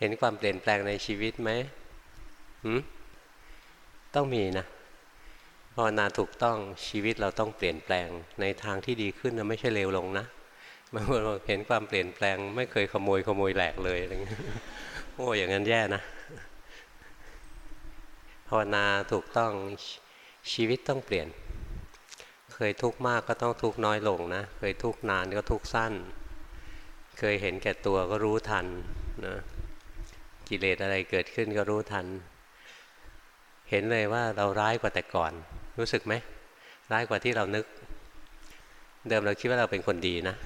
เห็นความเปลี่ยนแปลงในชีวิตไหมหืมต้องมีนะภาวนาถูกต้องชีวิตเราต้องเปลี่ยนแปลงในทางที่ดีขึ้นนะไม่ใช่เลวลงนะบางคนเห็นความเปลี่ยนแปลง ไม่เคยขโมยขโมยแหลกเลยอะไรเงี้ยโอ้อย่างนั้นแย่นะภาวนาถูกต้องชีวิตต้องเปลี่ยน เคยทุกข์มากก็ต้องทุกข์น้อยลงนะ เคยทุกข์นานก็ทุกข์สั้น เคยเห็นแก่ตัวก็รู้ทันนะ กิเลสอะไรเกิดขึ้นก็รู้ทัน เห็นเลยว่าเราร้ายกว่าแต่ก่อน รู้สึกไหม ร้ายกว่าที่เรานึก เดิมเราคิดว่าเราเป็นคนดีนะ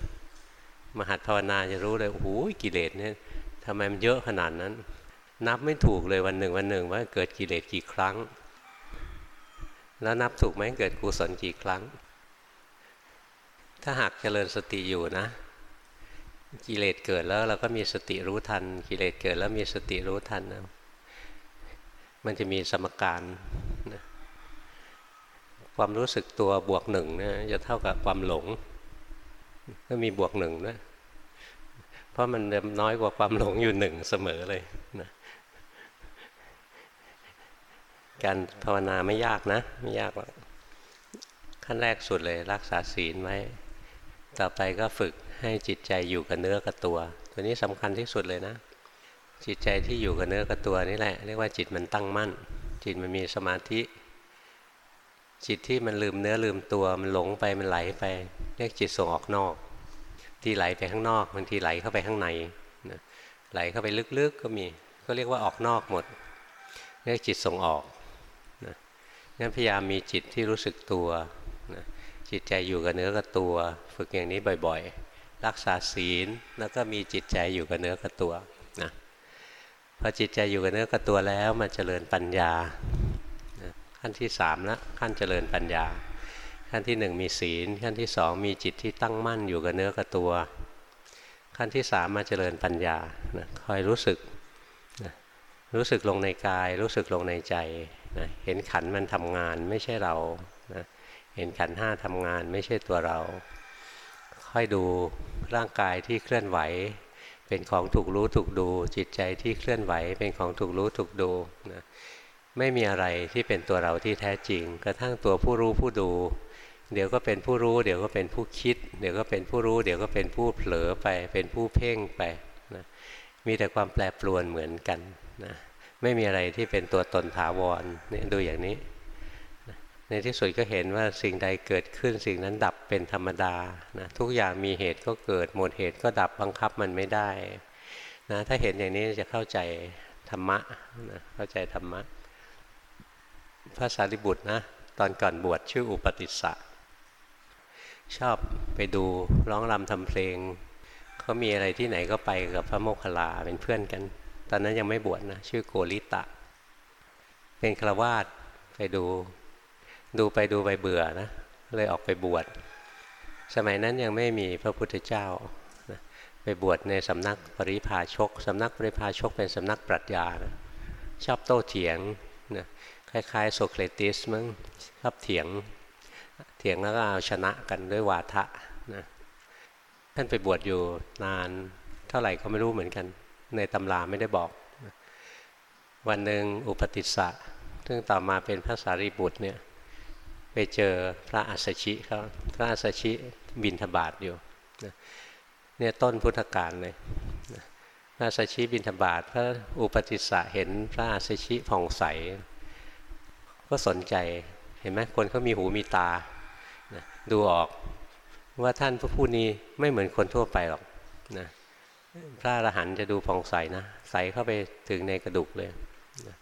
มหัดภาวนาจะรู้เลยโอ้โหกิเลสเนี่ยทำไมมันเยอะขนาดนั้น นับไม่ถูกเลยวันหนึ่งวันหนึ่งว่าเกิดกิเลสกี่ครั้ง แล้วนับถูกไหมเกิดกุศลกี่ครั้ง ถ้าหากเจริญสติอยู่นะ กิเลสเกิดแล้วเราก็มีสติรู้ทัน กิเลสเกิดแล้วมีสติรู้ทันนะมันจะมีสมการนะความรู้สึกตัวบวกหนึ่งนะจะเท่ากับความหลง ก็มีบวกหนึ่งนะเพราะมันน้อยกว่าความหลงอยู่หนึ่งเสมอเลยนะการภาวนาไม่ยากนะ ไม่ยากหรอกขั้นแรกสุดเลยรักษาศีลไว้ต่อไปก็ฝึก ให้จิตใจอยู่กับเนื้อกับตัว ตัวนี้สำคัญที่สุดเลยนะ จิตใจที่อยู่กับเนื้อกับตัวนี่แหละ เรียกว่าจิตมันตั้งมั่น จิตมันมีสมาธิ จิตที่มันลืมเนื้อลืมตัวมันหลงไปมันไหลไป เรียกจิตส่งออกนอก ที่ไหลไปข้างนอกบางทีไหลเข้าไปข้างในนะไหลเข้าไปลึกๆกก็มี ก็เรียกว่าออกนอกหมด เรียกจิตส่งออกนะงั้นพยายามมีจิตที่รู้สึกตัวนะจิตใจอยู่กับเนื้อกับตัว ฝึกอย่างนี้บ่อย ๆ รักษาศีลแล้วก็มีจิตใจอยู่กับเนื้อกับตัวนะพอจิตใจอยู่กับเนื้อกับตัวแล้วมันเจริญปัญญาขั้นที่สามแล้วขั้นเจริญปัญญา ขั้นที่หนึ่งมีศีล ขั้นที่สองมีจิตที่ตั้งมั่นอยู่กับเนื้อกับตัว ขั้นที่สามมาเจริญปัญญานะคอยรู้สึกนะรู้สึกลงในกาย รู้สึกลงในใจนะเห็นขันมันทำงานไม่ใช่เรานะเห็นขันห้าทำงานไม่ใช่ตัวเรา ค่อยดูร่างกายที่เคลื่อนไหว เป็นของถูกรู้ถูกดู จิตใจที่เคลื่อนไหว เป็นของถูกรู้ถูกดูนะไม่มีอะไรที่เป็นตัวเราที่แท้จริง กระทั่งตัวผู้รู้ผู้ดู เดี๋ยวก็เป็นผู้รู้ เดี๋ยวก็เป็นผู้คิด เดี๋ยวก็เป็นผู้รู้ เดี๋ยวก็เป็นผู้เผลอไป เป็นผู้เพ่งไปนะมีแต่ความแปรปรวนเหมือนกันนะไม่มีอะไรที่เป็นตัวตนถาวรเนี่ยดูอย่างนี้ ในที่สุดก็เห็นว่าสิ่งใดเกิดขึ้นสิ่งนั้นดับเป็นธรรมดานะทุกอย่างมีเหตุก็เกิดหมดเหตุก็ดับบังคับมันไม่ได้นะถ้าเห็นอย่างนี้จะเข้าใจธรรมะนะเข้าใจธรรมะพระสารีบุตรนะตอนก่อนบวชชื่ออุปติสสะชอบไปดูร้องรำทำเพลงเขามีอะไรที่ไหนก็ไปกับพระโมคคัลลาเป็นเพื่อนกัน ตอนนั้นยังไม่บวชนะชื่อโกริตะ เป็นฆราวาสไปดู ดูไปดูไปเบื่อนะเลยออกไปบวช สมัยนั้นยังไม่มีพระพุทธเจ้าไปบวชในสำนักปริพาชกสำนักปริพาชกเป็นสำนักปรัชญานะชอบโต้เถียงนะคล้ายๆโซเครติสมั้งชอบเถียง เถียงแล้วก็เอาชนะกันด้วยวาทะนะท่านไปบวชอยู่นานเท่าไหร่ก็ไม่รู้เหมือนกัน ในตำราไม่ได้บอก วันหนึ่งอุปติสสะซึ่งต่อมาเป็นพระสารีบุตรเนี่ย ไปเจอพระอัสสชิเขาพระอัสสชิบินทบาทอยู่เนี่ยต้นพุทธกาลเลยพระอัสสชิบินทบาทพระอุปติสสะเห็นพระอัสสชิผ่องใส ก็สนใจเห็นไหมคนเขามีหูมีตาดูออกว่าท่านพระผู้นี้ไม่เหมือนคนทั่วไปหรอกนะพระอรหันต์จะดูผ่องใสนะ ใสเข้าไปถึงในกระดูกเลยนะ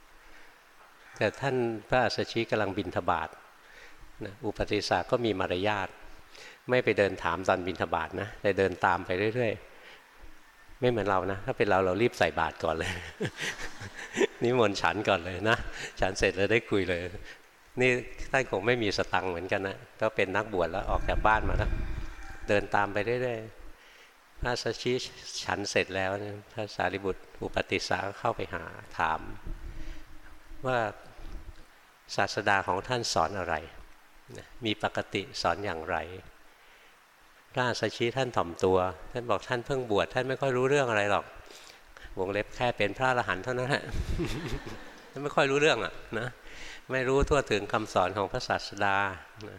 แต่ท่านพระอัสชิกำลังบินทบาท อุปติสาก็มีมารยาทไม่ไปเดินถามตอนบินทบาทนะแต่เดินตามไปเรื่อยๆ ไม่เหมือนเรานะ ถ้าเป็นเราเรารีบใส่บาตรก่อนเลย นิมนต์ฉันก่อนเลยนะฉันเสร็จแล้วได้คุยเลย นี่ท่านคงไม่มีสตังค์เหมือนกันนะก็เป็นนักบวชแล้วออกจากบ้านมาแล้วเดินตามไปเรื่อยๆพระสัชชีฉันเสร็จแล้วพระสารีบุตรอุปติสาเข้าไปหาถาม ว่าศาสดาของท่านสอนอะไร มีปกติสอนอย่างไรพระสัชชีท่านถ่อมตัว ท่านบอกท่านเพิ่งบวชท่านไม่ค่อยรู้เรื่องอะไรหรอกวงเล็บแค่เป็นพระอรหันต์เท่านั้นแหละท่านไม่ค่อยรู้เรื่องอะนะไม่รู้ทั่วถึงคำสอนของพระศาสดานะ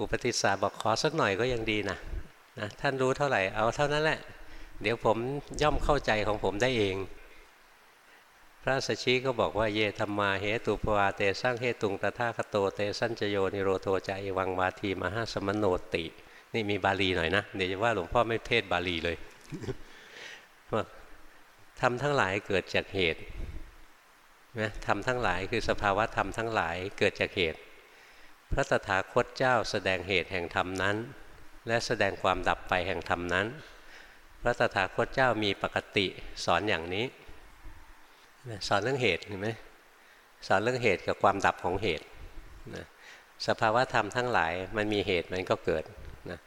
อุปติสสะบอกขอสักหน่อยก็ยังดีนะนะท่านรู้เท่าไหร่เอาเท่านั้นแหละ เดี๋ยวผมย่อมเข้าใจของผมได้เอง พระสัชชีก็บอกว่าเยธรรมาเหตุปวาเตสร้างเหตุงตถาคโตเตสัญจโยนิโรโทใจวังวาทีมหาสมโนติ นี่มีบาลีหน่อยนะ เดี๋ยวจะว่าหลวงพ่อไม่เทศบาลีเลยทำทั้งหลายเกิดจากเหตุนะทำทั้งหลายคือสภาวะธรรมทั้งหลายเกิดจากเหตุ พระตถาคตเจ้าแสดงเหตุแห่งธรรมนั้น และแสดงความดับไปแห่งธรรมนั้น พระตถาคตเจ้ามีปกติสอนอย่างนี้ สอนเรื่องเหตุเห็นไหมสอนเรื่องเหตุกับความดับของเหตุนะสภาวะธรรมทั้งหลายมันมีเหตุมันก็เกิดนะ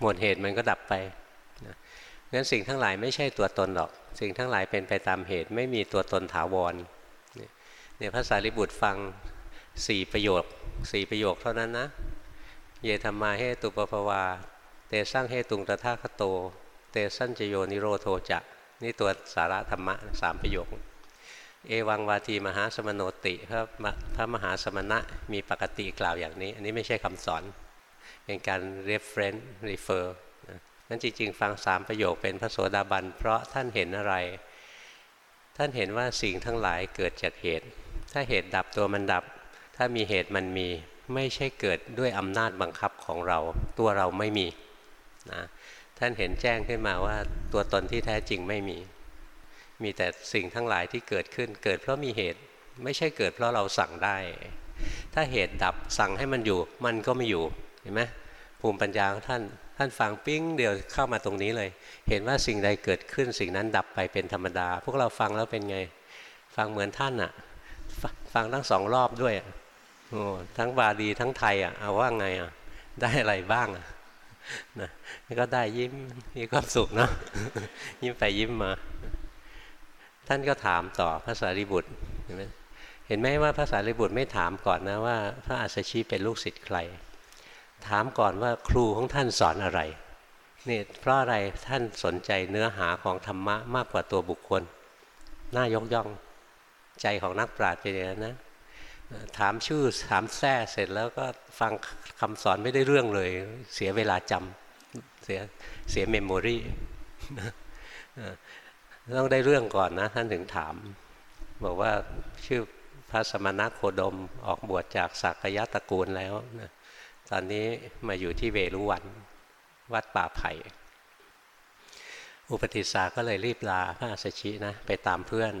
หมดเหตุมันก็ดับไปนะงั้นสิ่งทั้งหลายไม่ใช่ตัวตนหรอก สิ่งทั้งหลายเป็นไปตามเหตุไม่มีตัวตนถาวรเนี่ยพระสารีบุตรฟังสี่ประโยคสี่ประโยคเท่านั้นนะ เยธรรมาเฮตุปปวา เตสร้างเฮตุงตถาคโต เตสัญจโยนิโรโทจะนี่ตัวสาระธรรมะสามประโยค เอวังวาทีมหาสมโนติพระพระมหาสมณะมีปกติกล่าวอย่างนี้ อันนี้ไม่ใช่คำสอน เป็นการ reference refer นั้นจริง ๆ ฟังสามประโยคเป็นพระโสดาบัน เพราะท่านเห็นอะไร ท่านเห็นว่าสิ่งทั้งหลายเกิดจากเหตุ ถ้าเหตุดับตัวมันดับ ถ้ามีเหตุมันมี ไม่ใช่เกิดด้วยอำนาจบังคับของเรา ตัวเราไม่มีนะท่านเห็นแจ้งขึ้นมาว่าตัวตนที่แท้จริงไม่มี มีแต่สิ่งทั้งหลายที่เกิดขึ้น เกิดเพราะมีเหตุไม่ใช่เกิดเพราะเราสั่งได้ ถ้าเหตุดับสั่งให้มันอยู่ มันก็ไม่อยู่เห็นไหมภูมิปัญญาของท่านท่านฟังปิ้งเดียวเข้ามาตรงนี้เลย เห็นว่าสิ่งใดเกิดขึ้น สิ่งนั้นดับไปเป็นธรรมดา พวกเราฟังแล้วเป็นไง ฟังเหมือนท่านอะฟังทั้งสองรอบด้วยโอ้ทั้งบาลีทั้งไทยอะเอาว่าไงอะได้อะไรบ้างอะนะก็ได้ยิ้มมีความสุขเนาะยิ้มไปยิ้มมา ท่านก็ถามต่อพระสารีบุตรเห็นไหมเห็นไหมว่าพระสารีบุตรไม่ถามก่อนนะว่า พระอัสชีเป็นลูกศิษย์ใคร ถามก่อนว่าครูของท่านสอนอะไรนี่เพราะอะไรท่านสนใจเนื้อหาของธรรมะมากกว่าตัวบุคคล น่ายกย่องใจของนักปราชญ์เป็นอย่างนั้นนะถามชื่อถามแท้เสร็จแล้วก็ฟังคำสอนไม่ได้เรื่องเลย เสียเวลาจำเสียเสียเมมโมรี ต้องได้เรื่องก่อนนะ ท่านถึงถาม บอกว่าชื่อพระสมณโคดมออกบวชจากสักยะตระกูลแล้วนะตอนนี้มาอยู่ที่เวรุวัน วัดป่าไผ่อุปติสาก็เลยรีบลาพระอาสชินะไปตามเพื่อน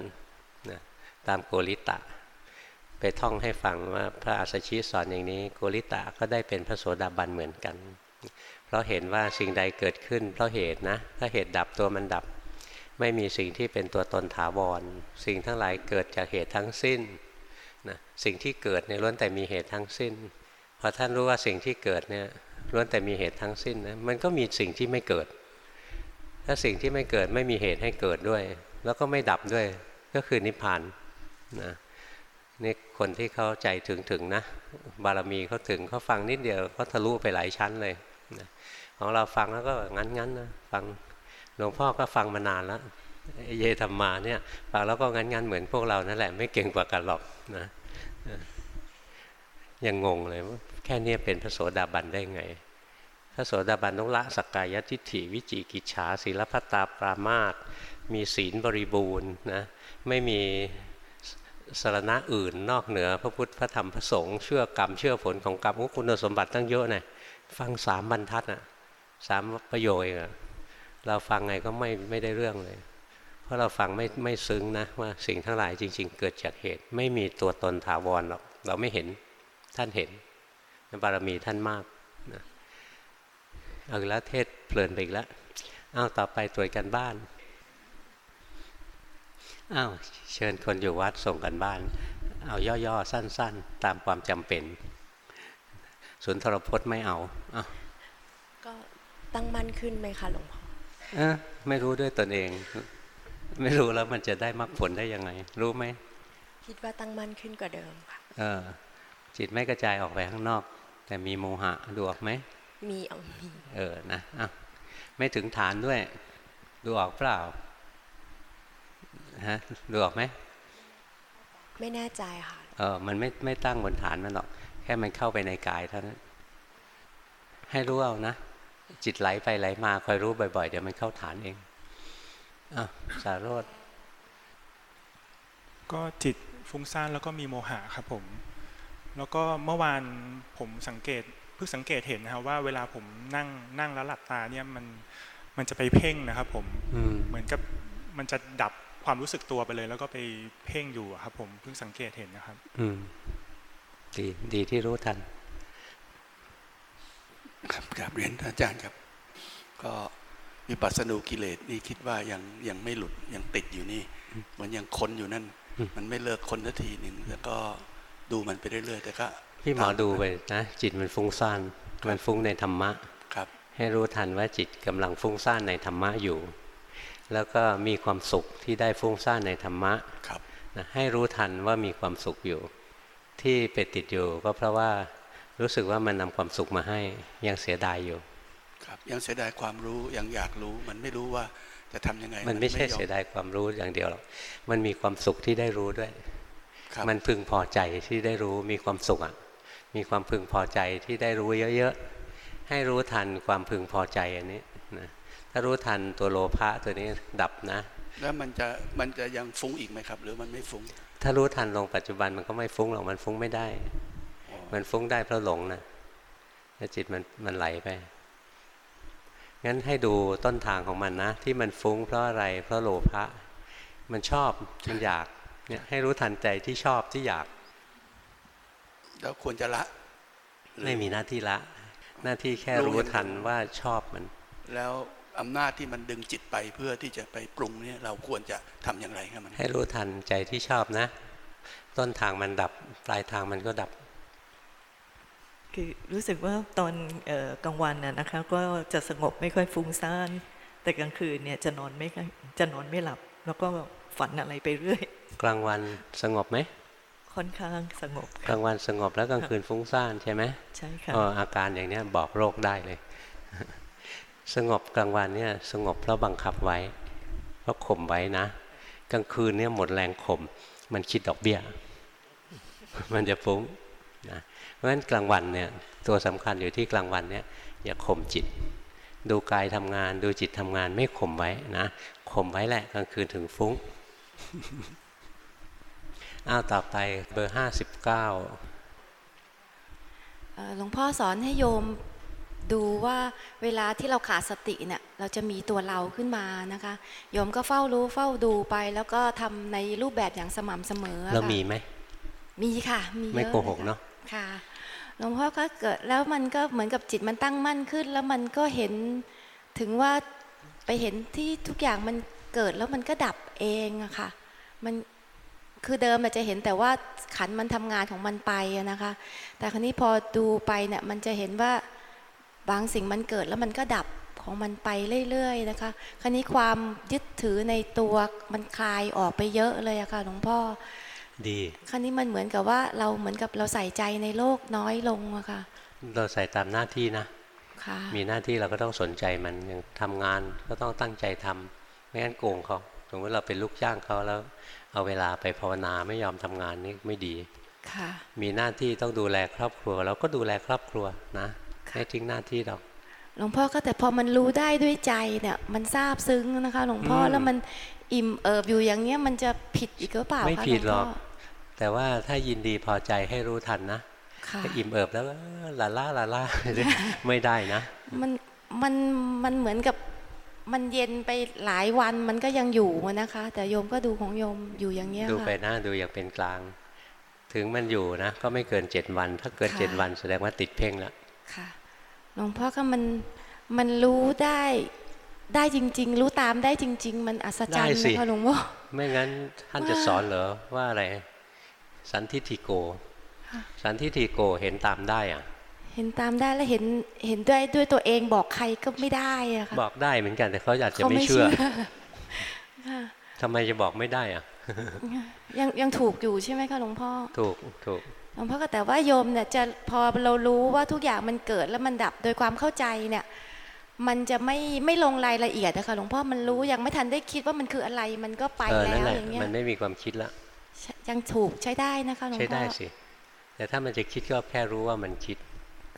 นะตามโกริตะ ไปท่องให้ฟังว่าพระอัสสชิสอนอย่างนี้โกริตะก็ได้เป็นพระโสดาบันเหมือนกัน เพราะเห็นว่าสิ่งใดเกิดขึ้น เพราะเหตุนะถ้าเหตุดับตัวมันดับ ไม่มีสิ่งที่เป็นตัวตนถาวร สิ่งทั้งหลายเกิดจากเหตุทั้งสิ้นนะสิ่งที่เกิดในล้วนแต่มีเหตุทั้งสิ้นพอท่านรู้ว่าสิ่งที่เกิดเนี่ยล้วนแต่มีเหตุทั้งสิ้นนะมันก็มีสิ่งที่ไม่เกิด ถ้าสิ่งที่ไม่เกิดไม่มีเหตุให้เกิดด้วย แล้วก็ไม่ดับด้วยก็คือนิพพานนะนี่คนที่เขาใจถึงถึงนะบารมีเขาถึงเขาฟังนิดเดียวเขาทะลุไปหลายชั้นเลยนะของเราฟังแล้วก็งั้นงั้นนะฟัง หลวงพ่อก็ฟังมานานแล้วเยธรรมาเนี่ยฟังแล้วก็งั้นงันเหมือนพวกเรานั่นแหละไม่เก่งกว่ากันหรอกนะยังงงเลยว่าแค่นี้เป็นพระโสดาบันได้ไง พระโสดาบันต้องละสกกายทิฏฐิวิจิกิจฉาศีลพัตตาปรามาตมีศีลบริบูรณ์นะไม่มีสารณะอื่นนอกเหนือพระพุทธพระธรรมพระสงฆ์เชื่อกรรมเชื่อผลของกรรมคุณสมบัติตั้งเยอะนะฟังสามบรรทัดอะสามประโยชน์อะ เราฟังไงก็ไม่ไม่ได้เรื่องเลย เพราะเราฟังไม่ไม่ซึ้งนะว่าสิ่งทั้งหลายจริง ๆ เกิดจากเหตุ ไม่มีตัวตนถาวรหรอกเราไม่เห็นท่านเห็นบารมีท่านมากนะเอาล้วเทศเพลินไปอีกแล้วอ้าวต่อไปตรวจกันบ้านอ้าวเชิญคนอยู่วัดส่งกันบ้าน เอาย่อๆสั้น ๆ ตามความจำเป็นสุนทรพจน์ไม่เอาอาก็ตั้งมั่นขึ้นไหมคะหลวงพ่อ ไม่รู้ด้วยตนเอง ไม่รู้แล้วมันจะได้มรรคผลได้ยังไง รู้ไหมคิดว่าตั้งมั่นขึ้นกว่าเดิมค่ะเออ จิตไม่กระจายออกไปข้างนอก แต่มีโมหะดูออกไหมมีเอามีเออนะอะไม่ถึงฐานด้วย ดูออกเปล่าฮะดูออกไหมไม่แน่ใจค่ะเออมันไม่ไม่ตั้งบนฐานมันหรอก แค่มันเข้าไปในกายเท่านั้นให้รู้เอานะ จิตไหลไปไหลมาคอยรู้บ่อยๆ เดี๋ยวมันเข้าฐานเองอะสารโรธก็จิตฟุ้งซ่านแล้วก็มีโมหะครับผม แล้วก็เมื่อวานผมสังเกตเพิ่งสังเกตเห็นนะครับว่าเวลาผมนั่งนั่งแล้วหลับตาเนี่ยมันมันจะไปเพ่งนะครับ ผมอืมเหมือนกับมันจะดับความรู้สึกตัวไปเลย แล้วก็ไปเพ่งอยู่อะครับ ผมเพิ่งสังเกตเห็นนะครับ อืมดีดีที่รู้ทัน ครับกราบเรียนอาจารย์ครับ ก็วิปัสสนูกิเลสนี่คิดว่ายังยังไม่หลุดยังติดอยู่นี่เหมือนยังค้นอยู่นั่นอืมมันไม่เลิกค้นสักทีหนึ่งแล้วก็ดูมันไปเรื่อยๆแต่ก็พี่หมอดูไปนะจิตมันฟุ้งซ่านมันฟุ้งในธรรมะครับ ให้รู้ทันว่าจิตกำลังฟุ้งซ่านในธรรมะอยู่ แล้วก็มีความสุขที่ได้ฟุ้งซ่านในธรรมะครับนะให้รู้ทันว่ามีความสุขอยู่ ที่ไปติดอยู่ก็เพราะว่า รู้สึกว่ามันนำความสุขมาให้ยังเสียดายอยู่ ครับยังเสียดายความรู้ยังอยากรู้ มันไม่รู้ว่าจะทำยังไง มันไม่ใช่อเสียดายความรู้อย่างเดียวหรอกมันมีความสุขที่ได้รู้ด้วยครับมันพึงพอใจที่ได้รู้มีความสุขอะ มีความพึงพอใจที่ได้รู้เยอะๆให้รู้ทันความพึงพอใจอันนี้นะถ้ารู้ทันตัวโลภะตัวนี้ดับนะ แล้วมันจะมันจะยังฟุ้งอีกไหมครับ หรือมันไม่ฟุ้ง ถ้ารู้ทันลงปัจจุบันมันก็ไม่ฟุ้งหรอกมันฟุ้งไม่ได้อ๋อ มันฟุ้งได้เพราะหลงนะแล้วจิตมันมันไหลไป งั้นให้ดูต้นทางของมันนะ ที่มันฟุ้งเพราะอะไร เพราะโลภะมันชอบมันอยากเนี่ยให้รู้ทันใจที่ชอบที่อยาก แล้วควรจะละหรือไม่มีหน้าที่ละ หน้าที่แค่รู้รู้อย่างเดียวทันว่าชอบมัน แล้วอำนาจที่มันดึงจิตไปเพื่อที่จะไปปรุงเนี่ยเราควรจะทำอย่างไรครับมัน ให้รู้ทันใจที่ชอบนะ ต้นทางมันดับ ปลายทางมันก็ดับ คือรู้สึกว่าตอนเออกลางวันน่ะนะคะ ก็จะสงบไม่ค่อยฟุ้งซ่าน แต่กลางคืนเนี่ยจะนอนไม่ค่อยจะนอนไม่หลับ แล้วก็ฝันอะไรไปเรื่อย กลางวันสงบไหมค่อนข้างสงบกค่ะลางวันสงบแล้วกลางคืนฟุ้งซ่านใช่ไหมใช่ค่ะเอออาการอย่างเนี้ยบอกโรคได้เลย สงบกลางวันเนี่ยสงบเพราะบังคับไว้เพราะข่มไว้นะ กลางคืนเนี่ยหมดแรงข่มมันคิดดอกเบี้ย มันจะฟุ้ง นะเพราะฉะนั้นกลางวันเนี่ยตัวสำคัญอยู่ที่กลางวันเนี่ยอย่าข่มจิต ดูกายทำงาน ดูจิตทำงานไม่ข่มไว้นะข่มไว้แหละกลางคืนถึงฟุ้งอ้าวต่อไปเบอร์ห้าสิบเก้าเอ่อหลวงพ่อสอนให้โยมดูว่าเวลาที่เราขาดสติเนี่ยเราจะมีตัวเราขึ้นมานะคะโยมก็เฝ้ารู้เฝ้าดูไป แล้วก็ทำในรูปแบบอย่างสม่ำเสมอแล้วค่ะมีไหมมีค่ะมีเยอะไม่โกหกลยค่เนาะ ค่ะหลวงพ่อก็เกิดแล้วมันก็เหมือนกับจิตมันตั้งมั่นขึ้น แล้วมันก็เห็นถึงว่าไปเห็นที่ทุกอย่างมันเกิดแล้วมันก็ดับเองอะค่ะ มันคือเดิมอาจจะเห็นแต่ว่าขันมันทำงานของมันไปนะคะ แต่ครนี้พอดูไปเนี่ยมันจะเห็นว่าบางสิ่งมันเกิดแล้วมันก็ดับของมันไปเรื่อยๆนะคะ ครนี้ความยึดถือในตัวมันคลายออกไปเยอะเลยอะค่ะหลวงพ่อ ดีคราวนี้มันเหมือนกับว่าเราเหมือนกับเราใส่ใจในโลกน้อยลงอะค่ะ เราใส่ตามหน้าที่นะค่ะมีหน้าที่เราก็ต้องสนใจมันอย่างทำงานก็ต้องตั้งใจทำไม่งั้นโกงเขาสมมติเราเป็นลูกจ้างเขาแล้ว เอาเวลาไปภาวนาไม่ยอมทำงานนี่ไม่ดีค่ะมีหน้าที่ต้องดูแลครอบครัวเราก็ดูแลครอบครัวนะไม่ทิ้งหน้าที่หรอกหลวงพ่อก็แต่พอมันรู้ได้ด้วยใจเนี่ย มันซาบซึ้งนะคะ หลวงพ่ออืมแล้วมันอิ่มเอิบอยู่อย่างเงี้ยมันจะผิดอีกหรือเปล่าคะไม่ผิดหรอกลวงพ่ แต่ว่าถ้ายินดีพอใจให้รู้ทันนะค่ะถ้าอิ่มเอิบแล้วก็ลาล่าลาล่าไม่ได้นะ มันมันมันเหมือนกับมันเย็นไปหลายวันมันก็ยังอยู่อะนะคะ แต่โยมก็ดูของโยมอยู่อย่างเงี้ยดูไปค่ะนะดูอย่างเป็นกลาง ถึงมันอยู่นะ ก็ไม่เกินเจ็ดวัน ถ้าเกินค่ะเจ็ดวันแสดงว่าติดเพ่งแล้วค่ะหลวงพ่อก็มันมันรู้ได้ได้จริง ๆ รู้ตามได้จริง ๆ มันอัศจรรย์ได้สินะคะหลวงพ่อไม่งั้นท่านจะสอนเหรอว่าอะไร สันทิฏฐิโก สันทิฏฐิโกเห็นตามได้อะเห็นตามได้แล้วเห็นเห็นด้วยด้วยตัวเองบอกใครก็ไม่ได้อะค่ะบอกได้เหมือนกันแต่เขาอาจจะเขาไม่ไม่เชื่อเชื่อค่ะทำไมจะบอกไม่ได้อะยังยังถูกอยู่ใช่ไหมคะหลวงพ่อ ถูกถูกหลวงพ่อก็แต่ว่าโยมเนี่ยจะพอเรารู้ว่าทุกอย่างมันเกิดแล้วมันดับโดยความเข้าใจเนี่ย มันจะไม่ไม่ลงรายละเอียดนะคะหลวงพ่อมันรู้ยังไม่ทันได้คิดว่ามันคืออะไรมันก็ไปเออแล้นั่นวแหละอย่างเงี้ยมันไม่มีความคิดละใช่ ยังถูกใช้ได้นะคะหลวงใช้พ่ได้อสิ แต่ถ้ามันจะคิดก็แค่รู้ว่ามันคิด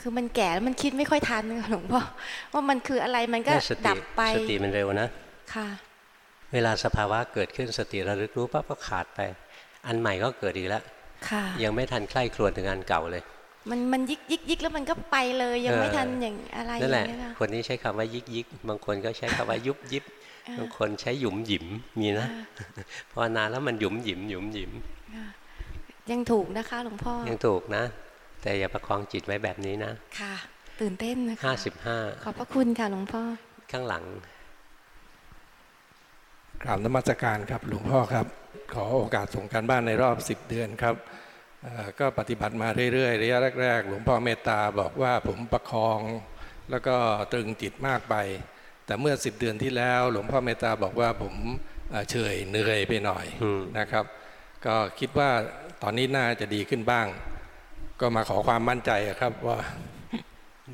คือมันแก่แล้วมันคิดไม่ค่อยทันค่ะหลวงพ่อว่ามันคืออะไรมันก็แค่สติดับไปสติมันเร็วนะค่ะ เวลาสภาวะเกิดขึ้นสติระลึกรู้ปั๊บก็ขาดไป อันใหม่ก็เกิดอีกแล้วค่ะยังไม่ทันใคร่ครวญถึงอันเก่าเลย มันมันยิกยิกยิกแล้วมันก็ไปเลยยังไม่เออทันอย่างอะไรอนั่นแหย่าละงเงี้ยค่ะคนนี้ใช้คำว่ายิกยิกบางคนก็ใช้คำว่ายุบยิบ บางคนใช้หยุมหยิมมีนะภาวนาแล้วมันหยุมหยิมหยุมหยิมยังถูกนะคะหลวงพ่อ ยังถูกนะ แต่อย่าประคองจิตไว้แบบนี้นะ ค่ะ ตื่นเต้นนะคะห้าสิบห้าขอบพระคุณค่ะหลวงพ่อ ข้างหลังกราบนมัสการครับหลวงพ่อครับ ขอโอกาสส่งการบ้านในรอบ10เดือนครับเอ่อก็ปฏิบัติมาเรื่อยๆระยะแรกๆ หลวงพ่อเมตตาบอกว่าผมประคอง แล้วก็ตรึงจิตมากไป แต่เมื่อ10เดือนที่แล้ว หลวงพ่อเมตตาบอกว่าผมเอ่อเฉยเหนื่อยไปหน่อยอืมนะครับ ก็คิดว่าตอนนี้น่าจะดีขึ้นบ้าง ก็มาขอความมั่นใจอะครับว่า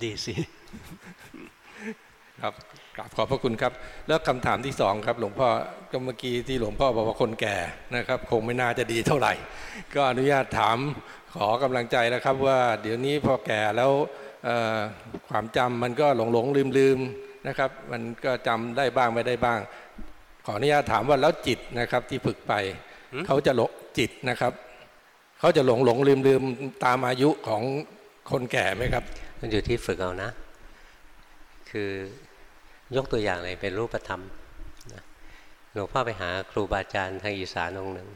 ดีสิครับกราบขอบพระคุณครับ แล้วคำถามที่สองครับ หลวงพ่อก็เมื่อกี้ที่หลวงพ่อบอกว่าคนแก่นะครับ คงไม่น่าจะดีเท่าไหร่ ก็อนุญาตถามขอกำลังใจนะครับว่า เดี๋ยวนี้พอแก่แล้วเอ่อความจำมันก็หลงหลงลืมลืมๆ นะครับ มันก็จำได้บ้างไม่ได้บ้าง ขออนุญาตถามว่าแล้วจิตนะครับที่ฝึกไปหืมเขาจะหลงจิตนะครับ เขาจะหลงหลงลืมลืมๆตามอายุของคนแก่ไหมครับ มันอยู่ที่ฝึกเอานะ คือยกตัวอย่างเลยเป็นรูปธรรมนะหลวงพ่อไปหาครูบาอาจารย์ทางอีสานองค์หนึ่ง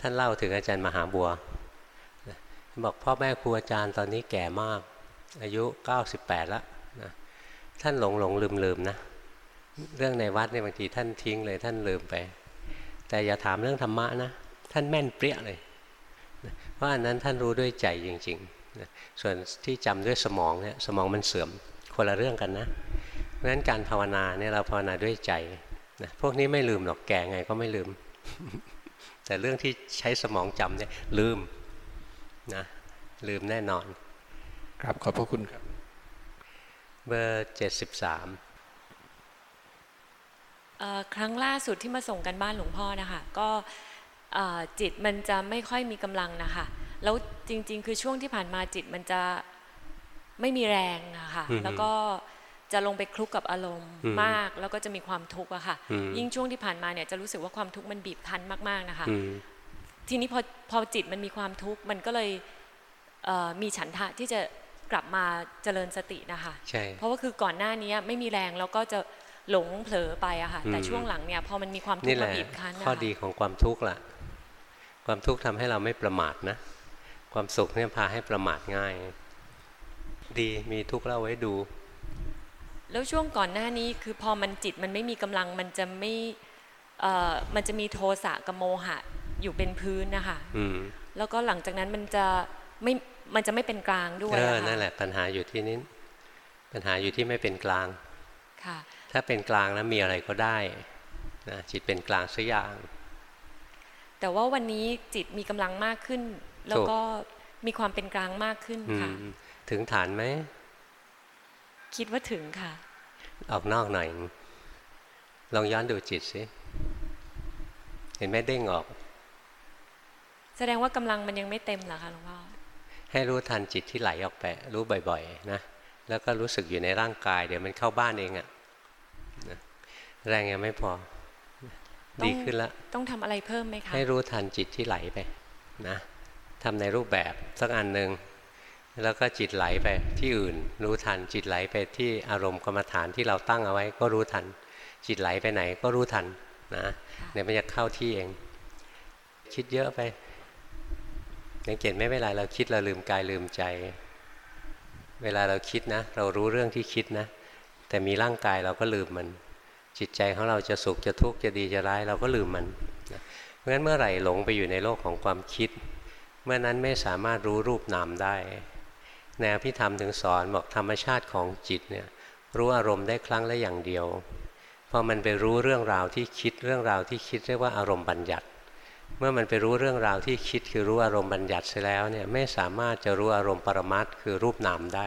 ท่านเล่าถึงอาจารย์มหาบัวนะบอกพ่อแม่ครูอาจารย์ตอนนี้แก่มาก อายุ 98แล้วนะ ท่านหลงหลงลืมลืมนะ เรื่องในวัดเนี่ยบางทีท่านทิ้งเลยท่านลืมไป แต่อย่าถามเรื่องธรรมะนะ ท่านแม่นเปรี้ยเลย เพราะอันนั้นท่านรู้ด้วยใจจริงๆ ส่วนที่จำด้วยสมองเนี่ยสมองมันเสื่อมคนละเรื่องกันนะเพราะฉะนั้นการภาวนาเนี่ยเราภาวนาด้วยใจนะพวกนี้ไม่ลืมหรอกแก่ไงก็ไม่ลืม แต่เรื่องที่ใช้สมองจำเนี่ยลืมนะลืมแน่นอน ครับขอบพระคุณครับ เบอร์เจ็ดสิบสามเอ่อครั้งล่าสุดที่มาส่งกันบ้านหลวงพ่อนะคะ ก็เอ่อจิตมันจะไม่ค่อยมีกำลังนะคะ แล้วจริง ๆ คือช่วงที่ผ่านมาจิตมันจะไม่มีแรงนะคะแล้วก็จะลงไปคลุกกับอารมณ์มาก แล้วก็จะมีความทุกข์อะค่ะ ยิ่งช่วงที่ผ่านมาเนี่ยจะรู้สึกว่าความทุกข์มันบีบคั้นมาก ๆนะคะอืมทีนี้พอพอจิตมันมีความทุกข์มันก็เลยเอ่อมีฉันทะที่จะ กลับมาเจริญสตินะคะใช่เพราะว่าคือก่อนหน้านี้ไม่มีแรงแล้วก็จะหลงเผลอไปอะค่ะ แต่อืมช่วงหลังเนี่ยพอมันมีความทุกนี่ข์แหมาละบีบคั้นนะข้อคะดีของความทุกข์ล่ะ ความทุกข์ทำให้เราไม่ประมาทนะ ความสุขเนี่ยพาให้ประมาทง่าย ดีมีทุกข์เล่าไว้ดู แล้วช่วงก่อนหน้านี้คือพอมันจิตมันไม่มีกำลังมันจะไม่เอ่อมันจะมีโทสะกับโมหะอยู่เป็นพื้นนะคะอืมแล้วก็หลังจากนั้นมันจะไม่ มันจะไม่เป็นกลางด้วยเอออะค่ะนั่นแหละปัญหาอยู่ที่นี้ปัญหาอยู่ที่ไม่เป็นกลางค่ะถ้าเป็นกลางแล้วมีอะไรก็ได้นะจิตเป็นกลางสักอย่าง แต่ว่าวันนี้จิตมีกำลังมากขึ้น แล้วก็มีความเป็นกลางมากขึ้นอืค่ะมถึงฐานไหม คิดว่าถึงค่ะ ออกนอกหน่อย ลองย้อนดูจิตสิ เห็นไหมเด้งออก แสดงว่ากำลังมันยังไม่เต็มเหรอคะหลวงพ่อ ให้รู้ทันจิตที่ไหลออกไปรู้บ่อยๆนะแล้วก็รู้สึกอยู่ในร่างกาย เดี๋ยวมันเข้าบ้านเองอะนะแรงยังไม่พอต้องดีขึ้นแล้วต้องทำอะไรเพิ่มไหมคะให้รู้ทันจิตที่ไหลไปนะทำในรูปแบบสักอันหนึ่งแล้วก็จิตไหลไปที่อื่น รู้ทันจิตไหลไปที่อารมณ์กรรมฐานที่เราตั้งเอาไว้ ก็รู้ทัน จิตไหลไปไหนก็รู้ทันนะเดี๋ยวมันจะเข้าที่เอง คิดเยอะไป สังเกตไม่เป็นไรเราคิดเราลืมกายลืมใจ เวลาเราคิดนะ เรารู้เรื่องที่คิดนะ แต่มีร่างกายเราก็ลืมมัน จิตใจของเราจะสุขจะทุกข์จะดีจะร้ายเราก็ลืมมันนะเพราะฉะนั้นเมื่อไหร่หลงไปอยู่ในโลกของความคิด เมื่อนั้นไม่สามารถรู้รูปนามได้ในอภิธรรมถึงสอนบอกธรรมชาติของจิตเนี่ยรู้อารมณ์ได้ครั้งละอย่างเดียวพอมันไปรู้เรื่องราวที่คิดเรื่องราวที่คิดเรียกว่าอารมณ์บัญญัติ เมื่อมันไปรู้เรื่องราวที่คิดคือรู้อารมณ์บัญญัติเสียแล้วเนี่ยไม่สามารถจะรู้อารมณ์ปรมัตคือรูปนามได้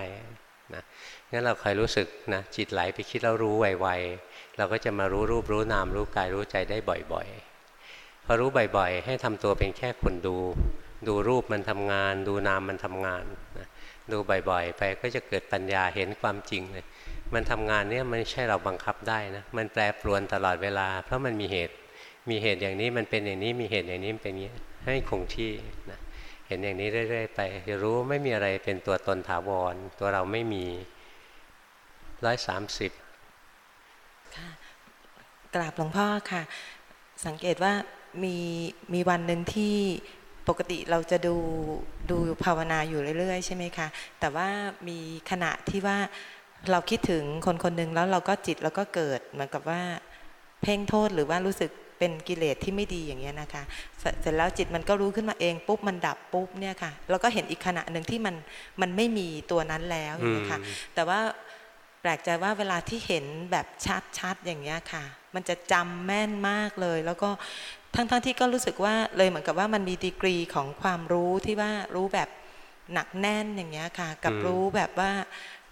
นะงั้นเราคอยรู้สึกนะจิตไหลไปคิดแล้วรู้ไวๆเราก็จะมารู้รูปรู้นามรู้กายรู้ใจได้บ่อยๆ พอรู้บ่อยๆ ให้ทำตัวเป็นแค่คนดู ดูรูปมันทำงาน ดูนามมันทำงานนะดูบ่อยๆ ไปก็จะเกิดปัญญาเห็นความจริงเลยมันทำงานเนี่ยไม่ใช่เราบังคับได้นะมันแปรปรวนตลอดเวลา เพราะมันมีเหตุ มีเหตุอย่างนี้มันเป็นอย่างนี้มีเหตุอย่างนี้มันเป็นอย่างนี้ให้คงที่นะเห็นอย่างนี้เรื่อยๆไปจะรู้ไม่มีอะไรเป็นตัวตนถาวร ตัวเราไม่มีร้อยสามสิบค่ะกราบหลวงพ่อค่ะ สังเกตว่ามีมีวันหนึ่งที่ปกติเราจะดูดูภาวนาอยู่เรื่อยๆ ใช่ไหมคะ แต่ว่ามีขณะที่ว่าเราคิดถึงคนคนหนึ่งแล้วเราก็จิตเราก็เกิดเหมือนกับว่า เพ่งโทษหรือว่ารู้สึก เป็นกิเลสที่ไม่ดีอย่างเงี้ยนะคะเสร็จเสร็จแล้วจิตมันก็รู้ขึ้นมาเองปุ๊บมันดับปุ๊บเนี่ยค่ะเราก็เห็นอีกขณะหนึ่งที่มันมันไม่มีตัวนั้นแล้วอย่างเงี้ยค่ะแต่ว่าแปลกใจว่าเวลาที่เห็นแบบชัดๆอย่างเงี้ยค่ะ มันจะจำแม่นมากเลย แล้วก็ทั้งๆทที่ก็รู้สึกว่าเลยเหมือนกับว่ามันมีดีกรีของความรู้ที่ว่ารู้แบบหนักแน่นอย่างเงี้ยค่ะ กับรู้แบบว่า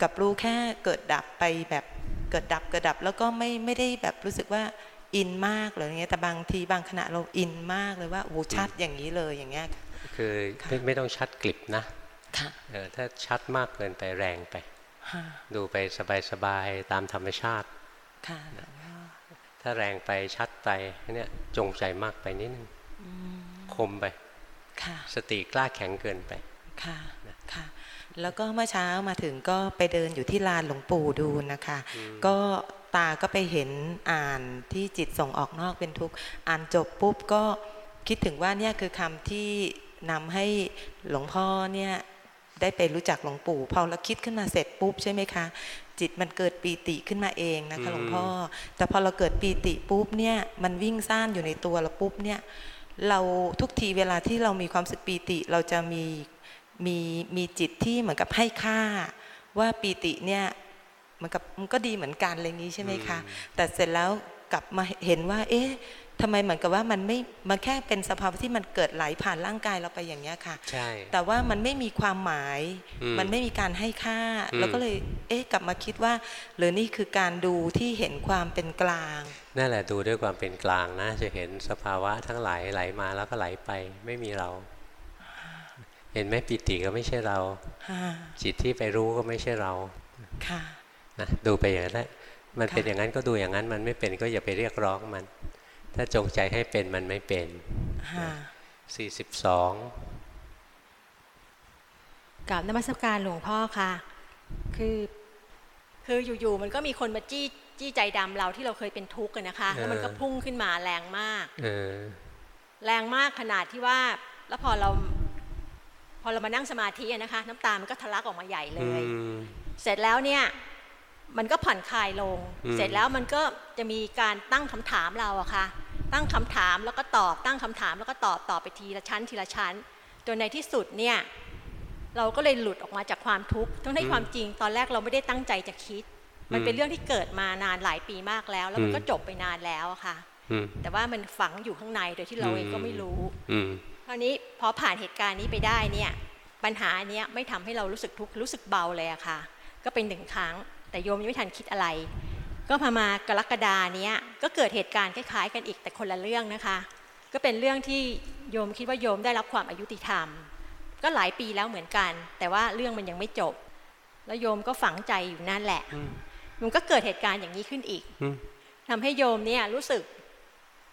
กับรู้แค่เกิดดับไปแบบเกิดดับเกิดดับแล้วก็ไม่ไม่ได้แบบรู้สึกว่า อินมากเลยอย่างเงี้ยแต่บางทีบางขณะเราอินมากเลยว่าโอ้ชัดอย่างนี้เลยอย่างเงี้ยคือไม่ไม่ต้องชัดกลิบนะค่ะเออถ้าชัดมากเกินไปแรงไปค่ะดูไปสบายๆตามธรรมชาติค่ะถ้าแรงไปชัดไปเนี่ยจงใจมากไปนิดนึงคมไปค่ะสติกล้าแข็งเกินไปค่ะค่ะแล้วก็เมื่อเช้ามาถึงก็ไปเดินอยู่ที่ลานหลวงปู่ดูนะคะ ก็ ตาก็ไปเห็นอ่านที่จิตส่งออกนอกเป็นทุกข์อ่านจบปุ๊บก็คิดถึงว่าเนี่ยคือคำที่นำให้หลวงพ่อเนี่ยได้ไปรู้จักหลวงปู่พอเราคิดขึ้นมาเสร็จปุ๊บใช่ไหมคะ จิตมันเกิดปีติขึ้นมาเองนะคะหลวงพ่อ แต่พอเราเกิดปีติปุ๊บเนี่ยมันวิ่งซ่านอยู่ในตัวเราปุ๊บเนี่ยเราทุกทีเวลาที่เรามีความสึกปีติเราจะมีมีมีจิตที่เหมือนกับให้ค่า ว่าปีติเนี่ย เหมือนกับมันก็ดีเหมือนกันอะไรอย่างนี้ใช่ไหมคะ แต่เสร็จแล้วกลับมาเห็นว่า เอ๊ะทำไมเหมือนกับว่ามันไม่มันแค่เป็นสภาวะที่มันเกิดไหลผ่านร่างกายเราไปอย่างเงี้ยค่ะใช่แต่ว่ามันไม่มีความหมายอืมมันไม่มีการให้ค่าอืมแล้วก็เลยเอ๊ะกลับมาคิดว่า หรือนี่คือการดูที่เห็นความเป็นกลางนั่นแหละดูด้วยความเป็นกลางนะ จะเห็นสภาวะทั้งหลายไหลมาแล้วก็ไหลไปไม่มีเรา เห็นไหมปิติก็ไม่ใช่เราค่ะจิตที่ไปรู้ก็ไม่ใช่เราค่ะ นะดูไปอย่างนั้นแหละมันค่ะเป็นอย่างนั้นก็ดูอย่างนั้น มันไม่เป็นก็อย่าไปเรียกร้องมัน ถ้าจงใจให้เป็นมันไม่เป็นค่ะ42กับนมัสการหลวงพ่อค่ะ คือคืออยู่ๆมันก็มีคนมาจี้จี้ใจดำเราที่เราเคยเป็นทุกข์กันนะคะ แล้วมันก็พุ่งขึ้นมาแรงมากเออแรงมากขนาดที่ว่า แล้วพอเรา พอเรามานั่งสมาธิอะนะคะ น้ำตามันก็ทะลักออกมาใหญ่เลยอืมเสร็จแล้วเนี่ย มันก็ผ่อนคลายลงอืมเสร็จแล้วมันก็จะมีการตั้งคำถามเราอะค่ะตั้งคำถามแล้วก็ตอบ ตั้งคำถามแล้วก็ตอบตอบไปทีละชั้น ทีละชั้น จนในที่สุดเนี่ยเราก็เลยหลุดออกมาจากความทุกข์ทั้งที่ความจริงตอนแรกเราไม่ได้ตั้งใจจะคิด มันเป็นเรื่องที่เกิดมานานหลายปีมากแล้ว แล้วมันก็จบไปนานแล้วอะค่ะอืมแต่ว่ามันฝังอยู่ข้างในโดยที่เราเองก็ไม่รู้อืมคราวนี้พอผ่านเหตุการณ์นี้ไปได้เนี่ยปัญหาเนี้ยไม่ทำให้เรารู้สึกทุกข์รู้สึกเบาเลยอะค่ะ ก็เป็นหนึ่งครั้ง แต่โยมยังไม่ทันคิดอะไร ก็พามากรกฎาเนี้ยก็เกิดเหตุการณ์คล้ายๆกันอีกแต่คนละเรื่องนะคะ ก็เป็นเรื่องที่โยมคิดว่าโยมได้รับความอายุติธรรม ก็หลายปีแล้วเหมือนกัน แต่ว่าเรื่องมันยังไม่จบ แล้วโยมก็ฝังใจอยู่นั่นแหละ มันก็เกิดเหตุการณ์อย่างนี้ขึ้นอีกอืมทำให้โยมเนี่ยรู้สึก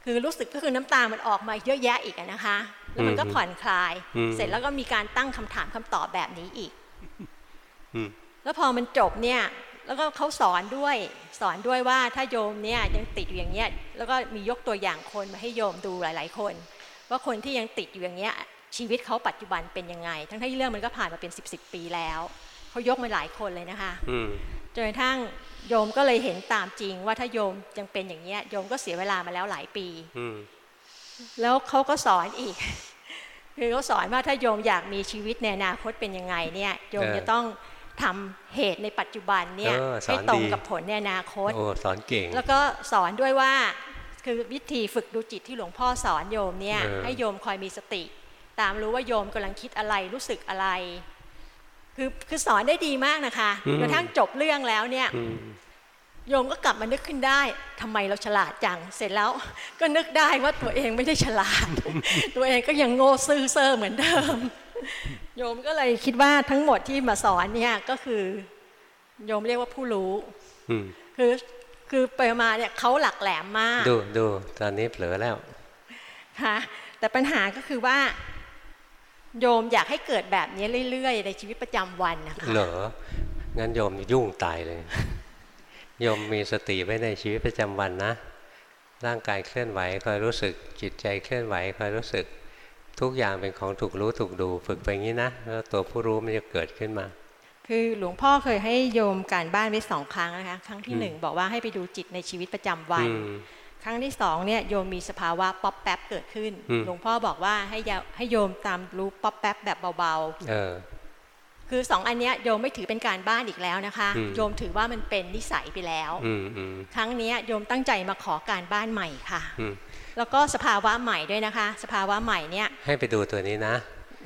คือรู้สึกก็คือน้ำตามันออกมาเยอะแยะอีกอะนะคะ แล้วมันก็ผ่อนคลายอืมเสร็จแล้วก็มีการตั้งคำถามคำตอบแบบนี้อีกอืมแล้วพอมันจบเนี่ย แล้วก็เขาสอนด้วยสอนด้วยว่าถ้าโยมเนี่ยยังติดอยู่อย่างเงี้ยแล้วก็มียกตัวอย่างคนมาให้โยมดูหลาย ๆ คน ว่าคนที่ยังติดอยู่อย่างเงี้ยชีวิตเขาปัจจุบันเป็นยังไง ทั้งที่เรื่องมันก็ผ่านมาเป็น 10บสปีแล้วเขายกมาหลายคนเลยนะคะอืมจนกระทั่งโยมก็เลยเห็นตามจริงว่าถ้าโยมยังเป็นอย่างเนี้ยโยมก็เสียเวลามาแล้วหลายปีอืมแล้วเขาก็สอนอีก คือเขาสอนว่าถ้าโยมอยากมีชีวิตในอนาคตเป็นยังไงเนี่ยโยมเออจะต้อง ทำเหตุในปัจจุบันเนี่ยเออสอนให้ตรงดีกับผลในอนาคตโอ้สอนเก่ง แล้วก็สอนด้วยว่าคือวิธีฝึกดูจิตที่หลวงพ่อสอนโยมเนี่ยเออให้โยมคอยมีสติ ตามรู้ว่าโยมกำลังคิดอะไรรู้สึกอะไร คือคือสอนได้ดีมากนะคะอืมกระทั่งจบเรื่องแล้วเนี่ยอืมโยมก็กลับมานึกขึ้นได้ทำไมเราฉลาดจัง เสร็จแล้วก็นึกได้ว่าตัวเองไม่ได้ฉลาด ตัวเองก็ยังโง่ซื่อเซ่อเหมือนเดิม โยมก็เลยคิดว่าทั้งหมดที่มาสอนเนี่ยก็คือโยมเรียกว่าผู้รู้อืมคือคือไปมาเนี่ยเขาหลักแหลมมาก ดูดูตอนนี้เผลอแล้วค่ะแต่ปัญหาก็คือว่า โยมอยากให้เกิดแบบนี้เรื่อยๆ ในชีวิตประจำวันนะคะเหรองั้นโยมยุ่งตายเลย โยมมีสติไว้ในชีวิตประจำวันนะ ร่างกายเคลื่อนไหวคอยรู้สึกจิตใจเคลื่อนไหวคอยรู้สึก ทุกอย่างเป็นของถูกรู้ถูกดูฝึกไปงี้นะแล้วตัวผู้รู้มันจะเกิดขึ้นมา คือหลวงพ่อเคยให้โยมการบ้านไว้สองครั้งนะคะครั้งที่อืมหนึ่งบอกว่าให้ไปดูจิตในชีวิตประจำวันอืมครั้งที่สองเนี่ยโยมมีสภาวะป๊อปแป๊บเกิดขึ้นอืมหลวงพ่อบอกว่าให้ยาให้โยมตามรู้ป๊อปแป๊บแบบเบาเออๆคือสองอันเนี้ยโยมไม่ถือเป็นการบ้านอีกแล้วนะคะอืมโยมถือว่ามันเป็นนิสัยไปแล้วอืมอืมครั้งเนี้ยโยมตั้งใจมาขอการบ้านใหม่ค่ะอืม แล้วก็สภาวะใหม่ด้วยนะคะ สภาวะใหม่เนี่ย ให้ไปดูตัวนี้นะ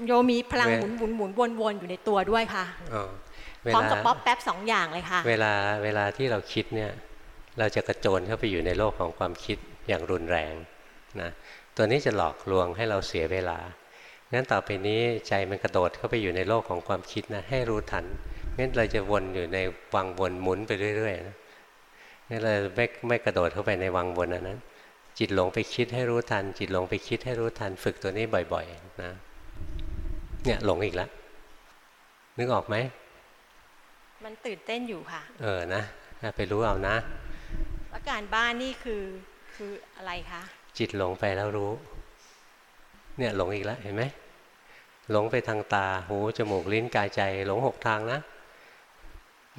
โยมมีพลังเวหมุนหมุนหมุนวนวนอยู่ในตัวด้วยค่ะอ๋อเวพร้อมลากับป๊อปแป๊บสองอย่างเลยค่ะ เวลาเวลาที่เราคิดเนี่ย เราจะกระโจนเข้าไปอยู่ในโลกของความคิดอย่างรุนแรงนะตัวนี้จะหลอกลวงให้เราเสียเวลา งั้นต่อไปนี้ใจมันกระโดดเข้าไปอยู่ในโลกของความคิดนะให้รู้ทัน งั้นเราจะวนอยู่ในวังวนหมุนไปเรื่อยๆนะงั้นเราไม่ไม่กระโดดเข้าไปในวังวนอันนั้น จิตหลงไปคิดให้รู้ทัน จิตหลงไปคิดให้รู้ทัน ฝึกตัวนี้บ่อย ๆ นะ เนี่ยหลงอีกแล้วนึกออกไหมมันตื่นเต้นอยู่ค่ะ เออนะไปรู้เอานะแล้วการบ้านนี่คือคืออะไรคะจิตหลงไปแล้วรู้ เนี่ยหลงอีกแล้วเห็นไหมหลงไปทางตาหูจมูกลิ้นกายใจ หลงหกทางนะ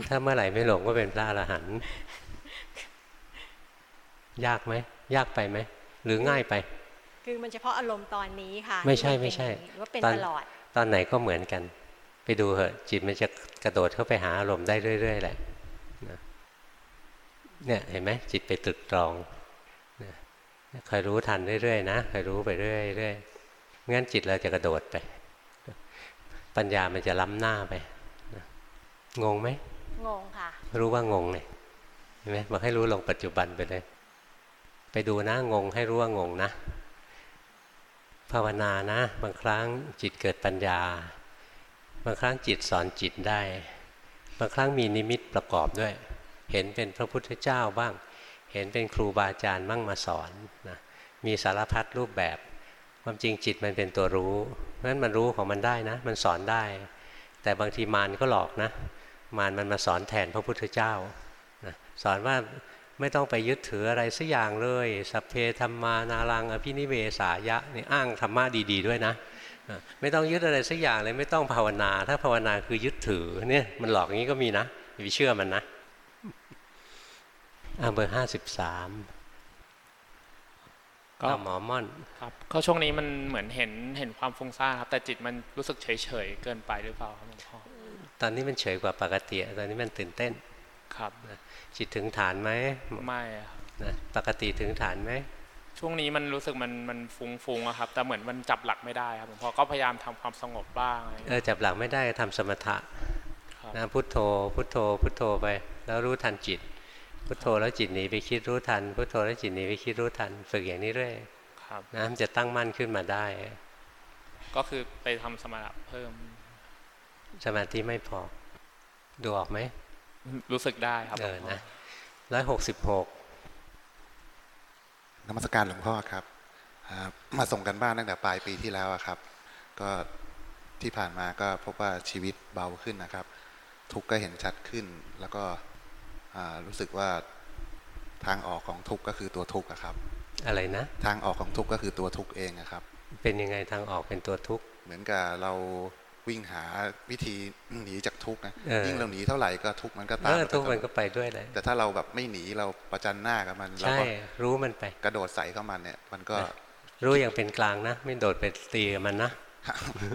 ถ้าเมื่อไหร่ไม่หลงก็เป็นพระอรหันต์ยากไหม ยากไปไหมหรือง่ายไป คือมันเฉพาะอารมณ์ตอนนี้ค่ะ ไม่ใช่ที่นไม่ใช่เป็นอย่างนี้หรือว่าเป็นตอนตลอด ตอนไหนก็เหมือนกัน ไปดูเหอะจิตมันจะกระโดดเข้าไปหาอารมณ์ได้เรื่อย ๆ แหละนะเนี่ยเห็นไหมจิตไปตรึกตรองนะคอยรู้ทันเรื่อยๆนะคอยรู้ไปเรื่อยๆงั้นจิตเราจะกระโดดไป ปัญญามันจะล้ำหน้าไปนะงงไหมงงค่ะ รู้ว่างงเลยเห็นไหมบอกให้รู้ลงปัจจุบันไปเลย ไปดูนะงงให้รู้ว่างงนะ ภาวนานะ บางครั้งจิตเกิดปัญญา บางครั้งจิตสอนจิตได้ บางครั้งมีนิมิตประกอบด้วย เห็นเป็นพระพุทธเจ้าบ้าง เห็นเป็นครูบาอาจารย์บ้างมาสอนนะมีสารพัดรูปแบบ ความจริงจิตมันเป็นตัวรู้เพราะฉะนั้นมันรู้ของมันได้นะ มันสอนได้ แต่บางทีมารก็หลอกนะมารมันมาสอนแทนพระพุทธเจ้านะสอนว่า ไม่ต้องไปยึดถืออะไรสักอย่างเลย สัพเพธรรมานารังอภินิเวสายะนี่อ้างธรรมะดี ๆ ด้วยนะนะ ไม่ต้องยึดอะไรสักอย่างเลยไม่ต้องภาวนา ถ้าภาวนาคือยึดถือเนี่ยมันหลอกอย่างนี้ก็มีนะอย่าไปเชื่อมันนะอ่าเบอร์ห้าสิบสามก็หมอม่อนครับก็ช่วงนี้มันเหมือนเห็นเห็นความฟุ้งซ่านครับแต่จิตมันรู้สึกเฉยเฉยๆเกินไปหรือเปล่าครับหลวงพ่อตอนนี้มันเฉยกว่าปกติ ตอนนี้มันตื่นเต้น ครับจิตถึงฐานไหมไม่ครับนะปกติถึงฐานไหมช่วงนี้มันรู้สึกมันมันฟุ้งฟุ้งๆอะครับแต่เหมือนมันจับหลักไม่ได้ครับหลวงพ่อก็พยายามทำความสงบบ้างอะไรอย่างเอเงี้อยจับหลักไม่ได้ทำสมถะครับนะพุทโธ พุทโธ พุทโธไป แล้วรู้ทันจิต พุทโธแล้วจิตหนีไปคิดรู้ทัน พุทโธแล้วจิตหนีไปคิดรู้ทัน ฝึกอย่างนี้เรื่อยครับนะมันจะตั้งมั่นขึ้นมาได้ ก็คือไปทำสมถะเพิ่ม สมาธิไม่พอดูออกไหม รู้สึกได้ครับเออนะร้อยหกสิบหกนมัสการหลวงพ่อครับอ่ามาส่งกันบ้านตั้งแต่ปลายปีที่แล้วอะครับ ก็ที่ผ่านมาก็พบว่าชีวิตเบาขึ้นนะครับ ทุกข์ก็เห็นชัดขึ้น แล้วก็อ่ารู้สึกว่าทางออกของทุกข์ก็คือตัวทุกข์อะครับ อะไรนะ ทางออกของทุกข์ก็คือตัวทุกข์เองอะครับ เป็นยังไงทางออกเป็นตัวทุกข์เหมือนกับเรา วิ่งหาวิธีหนีจากทุกข์นะเออยิ่งเราหนีเท่าไหร่ก็ทุกข์มันก็เอตามอมาทุกข์ตลอดมันก็ไปด้วยเลยแต่ถ้าเราแบบไม่หนีเราประจันหน้ากับมันเราใช่ก็รู้มันไป กระโดดใส่เข้ามันเนี่ยมันก็รู้อย่างเป็นกลางนะ ไม่โดดไปตีกับมันนะ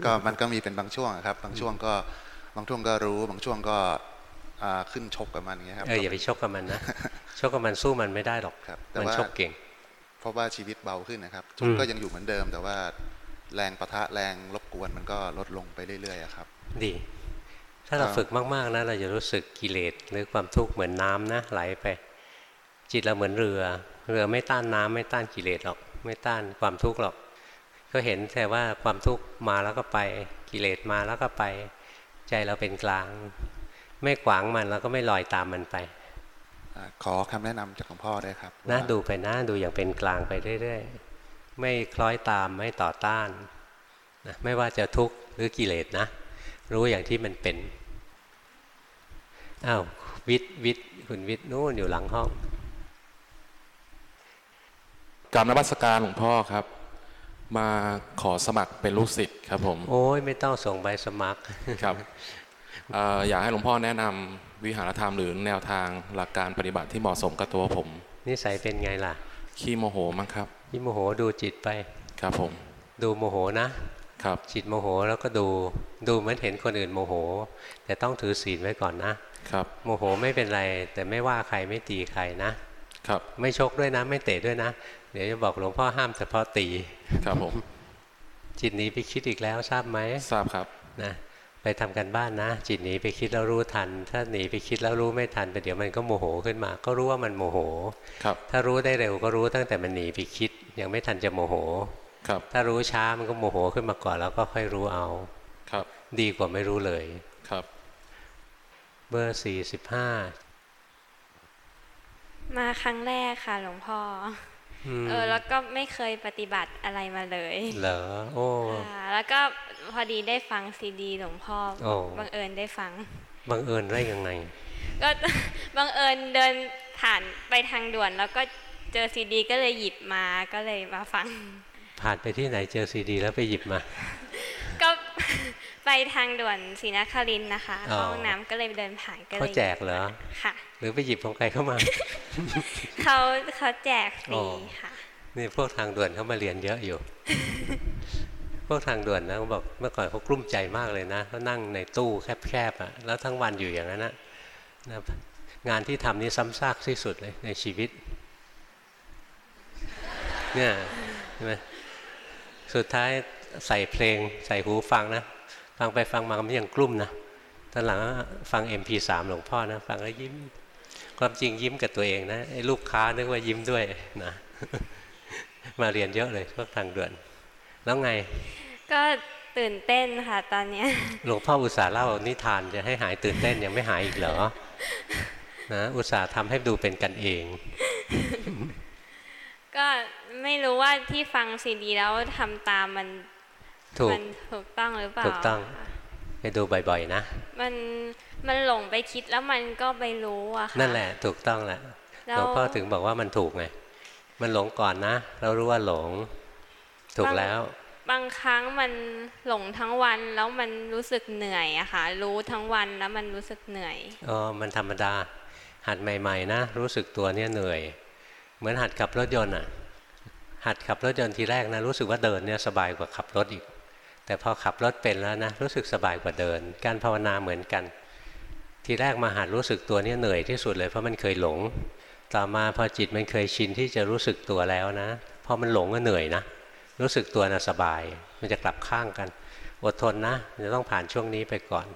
ก็มันก็มีเป็นบางช่วงอะครับ บางช่วงก็บางช่วงก็รู้ บางช่วงก็อ่าขึ้นชกกับมันอย่างเงี้ยครับเอออย่าไปชกกับมันนะชกกับมันสู้มันไม่ได้หรอกครับแต่มันว่าชกเก่ง เพราะว่าชีวิตเบาขึ้นนะครับอืทุกมข์ก็ยังอยู่เหมือนเดิมแต่ว่า แรงปะทะแรงรบกวนมันก็ลดลงไปเรื่อยๆอะครับ ดี ถ้าเราครับฝึกมากๆนะเราจะรู้สึกกิเลสหรือความทุกข์เหมือนน้ำนะไหลไป จิตเราเหมือนเรือ เรือไม่ต้านน้ำไม่ต้านกิเลสหรอก ไม่ต้านความทุกข์หรอก ก็เห็นแต่ว่าความทุกข์มาแล้วก็ไปกิเลสมาแล้วก็ไปใจเราเป็นกลาง ไม่ขวางมันแล้วก็ไม่ลอยตามมันไปอ่าขอคำแนะนำจากหลวงพ่อได้วยครับนะว่าดูไปนะดูอย่างเป็นกลางไปเรื่อยๆ ไม่คล้อยตามไม่ต่อต้านนะไม่ว่าจะทุกข์หรือกิเลสนะ รู้อย่างที่มันเป็นอ้าววิทย์วิทย์คุณวิทย์นู่นอยู่หลังห้องกรรมนมัสการหลวงพ่อครับ มาขอสมัครเป็นลูกศิษย์ครับผม โอ้ยไม่ต้องส่งใบสมัครครับเอ่ออยากให้หลวงพ่อแนะนำวิหารธรรมหรือแนวทางหลักการปฏิบัติที่เหมาะสมกับตัวผมนิสัยเป็นไงล่ะ ขี้โมโหมั้งครับ ที่โมโหดูจิตไป ครับผม ดูโมโหนะครับ จิตโมโหแล้วก็ดูดูเหมือนเห็นคนอื่นโมโห แต่ต้องถือศีลไว้ก่อนนะครับ โมโหไม่เป็นไร แต่ไม่ด่าใครไม่ตีใครนะครับ ไม่ชกด้วยนะ ไม่เตะด้วยนะ เดี๋ยวจะบอกหลวงพ่อห้ามเฉพาะตี ครับผม จิตหนีไปคิดอีกแล้วทราบไหมทราบครับนะ ไปทำกันบ้านนะ จิตหนีไปคิดแล้วรู้ทัน ถ้าหนีไปคิดแล้วรู้ไม่ทันไปเดี๋ยวมันก็โมโหขึ้นมา ก็รู้ว่ามันโมโหครับถ้ารู้ได้เร็วก็รู้ตั้งแต่มันหนีไปคิด ยังไม่ทันจะโมโหครับถ้ารู้ช้ามันก็โมโหขึ้นมาก่อนแล้วก็ค่อยรู้เอาครับ ดีกว่าไม่รู้เลยครับเบอร์สี่สิบห้ามาครั้งแรกค่ะหลวงพ่อ เออแล้วก็ไม่เคยปฏิบัติอะไรมาเลย เหรอโอ้ค่ะแล้วก็พอดีได้ฟังซีดีหลวงพ่อโอ้บังเอิญได้ฟัง บังเอิญได้ยังไง ก็บังเอิญเดินผ่านไปทางด่วน แล้วก็เจอซีดี ก็เลยหยิบมาก็เลยมาฟัง ผ่านไปที่ไหนเจอซีดี แล้วไปหยิบมา ก็ ไปทางด่วนศรีนครินทร์นะคะอ๋อเข้าห้องน้ำก็เลยเดินผ่านก็เลยเขาแจกเหรอค่ะ หรือไปหยิบของใครเข้ามาเขาเขาแจกฟอ๋รีอค่ะนี่พวกทางด่วนเขามาเรียนเยอะอยู่ พวกทางด่วนนะเขาบอกเมื่อก่อนเขากลุ้มใจมากเลยนะเขานั่งในตู้แคบๆอะแล้วทั้งวันอยู่อย่างนั้นนะนะงานที่ทำนี่ซ้ำซากที่สุดเลยในชีวิต เนี่ยใช่ไหมสุดท้ายใส่เพลงใส่หูฟังนะ ฟังไปฟังมามันยังกลุ้มนะตอนหลังฟัง MP3 หลวงพ่อนะ ฟังแล้วยิ้ม ความจริงยิ้มกับตัวเองนะไอ้ลูกค้านึกว่ายิ้มด้วยนะมาเรียนเยอะเลยพวกทางด่วน แล้วไง ก็ตื่นเต้นค่ะตอนเนี้ยหลวงพ่ออุตส่าห์เล่านิทานจะให้หายตื่นเต้นยังไม่หายอีกเหรอนะอุตส่าห์ทำให้ดูเป็นกันเอง ก็ไม่รู้ว่าที่ฟังซีดีแล้วทำตามมัน ถูกมันถูกต้องหรือเปล่าถูกต้องไปดูบ่อยๆนะ มันมันหลงไปคิดแล้วมันก็ไปรู้อะค่ะนั่นแหละถูกต้องแหละแล้วหลวงพ่อถึงบอกว่ามันถูกไงมันหลงก่อนนะเรารู้ว่าหลง ถูกแล้ว บางครั้งมันหลงทั้งวันแล้วมันรู้สึกเหนื่อยอะค่ะ รู้ทั้งวันแล้วมันรู้สึกเหนื่อยอ๋อมันธรรมดา หัดใหม่ ๆ นะ รู้สึกตัวเนี่ยเหนื่อย เหมือนหัดขับรถยนต์อะหัดขับรถยนต์ทีแรกนะรู้สึกว่าเดินเนี่ยสบายกว่าขับรถอีก แต่พอขับรถเป็นแล้วนะรู้สึกสบายกว่าเดิน การภาวนาเหมือนกัน ทีแรกมาหัดรู้สึกตัวเนี่ยเหนื่อยที่สุดเลยเพราะมันเคยหลง ต่อมาพอจิตมันเคยชินที่จะรู้สึกตัวแล้วนะพอมันหลงก็เหนื่อยนะรู้สึกตัวนะสบาย มันจะกลับข้างกัน อดทนนะจะต้องผ่านช่วงนี้ไปก่อน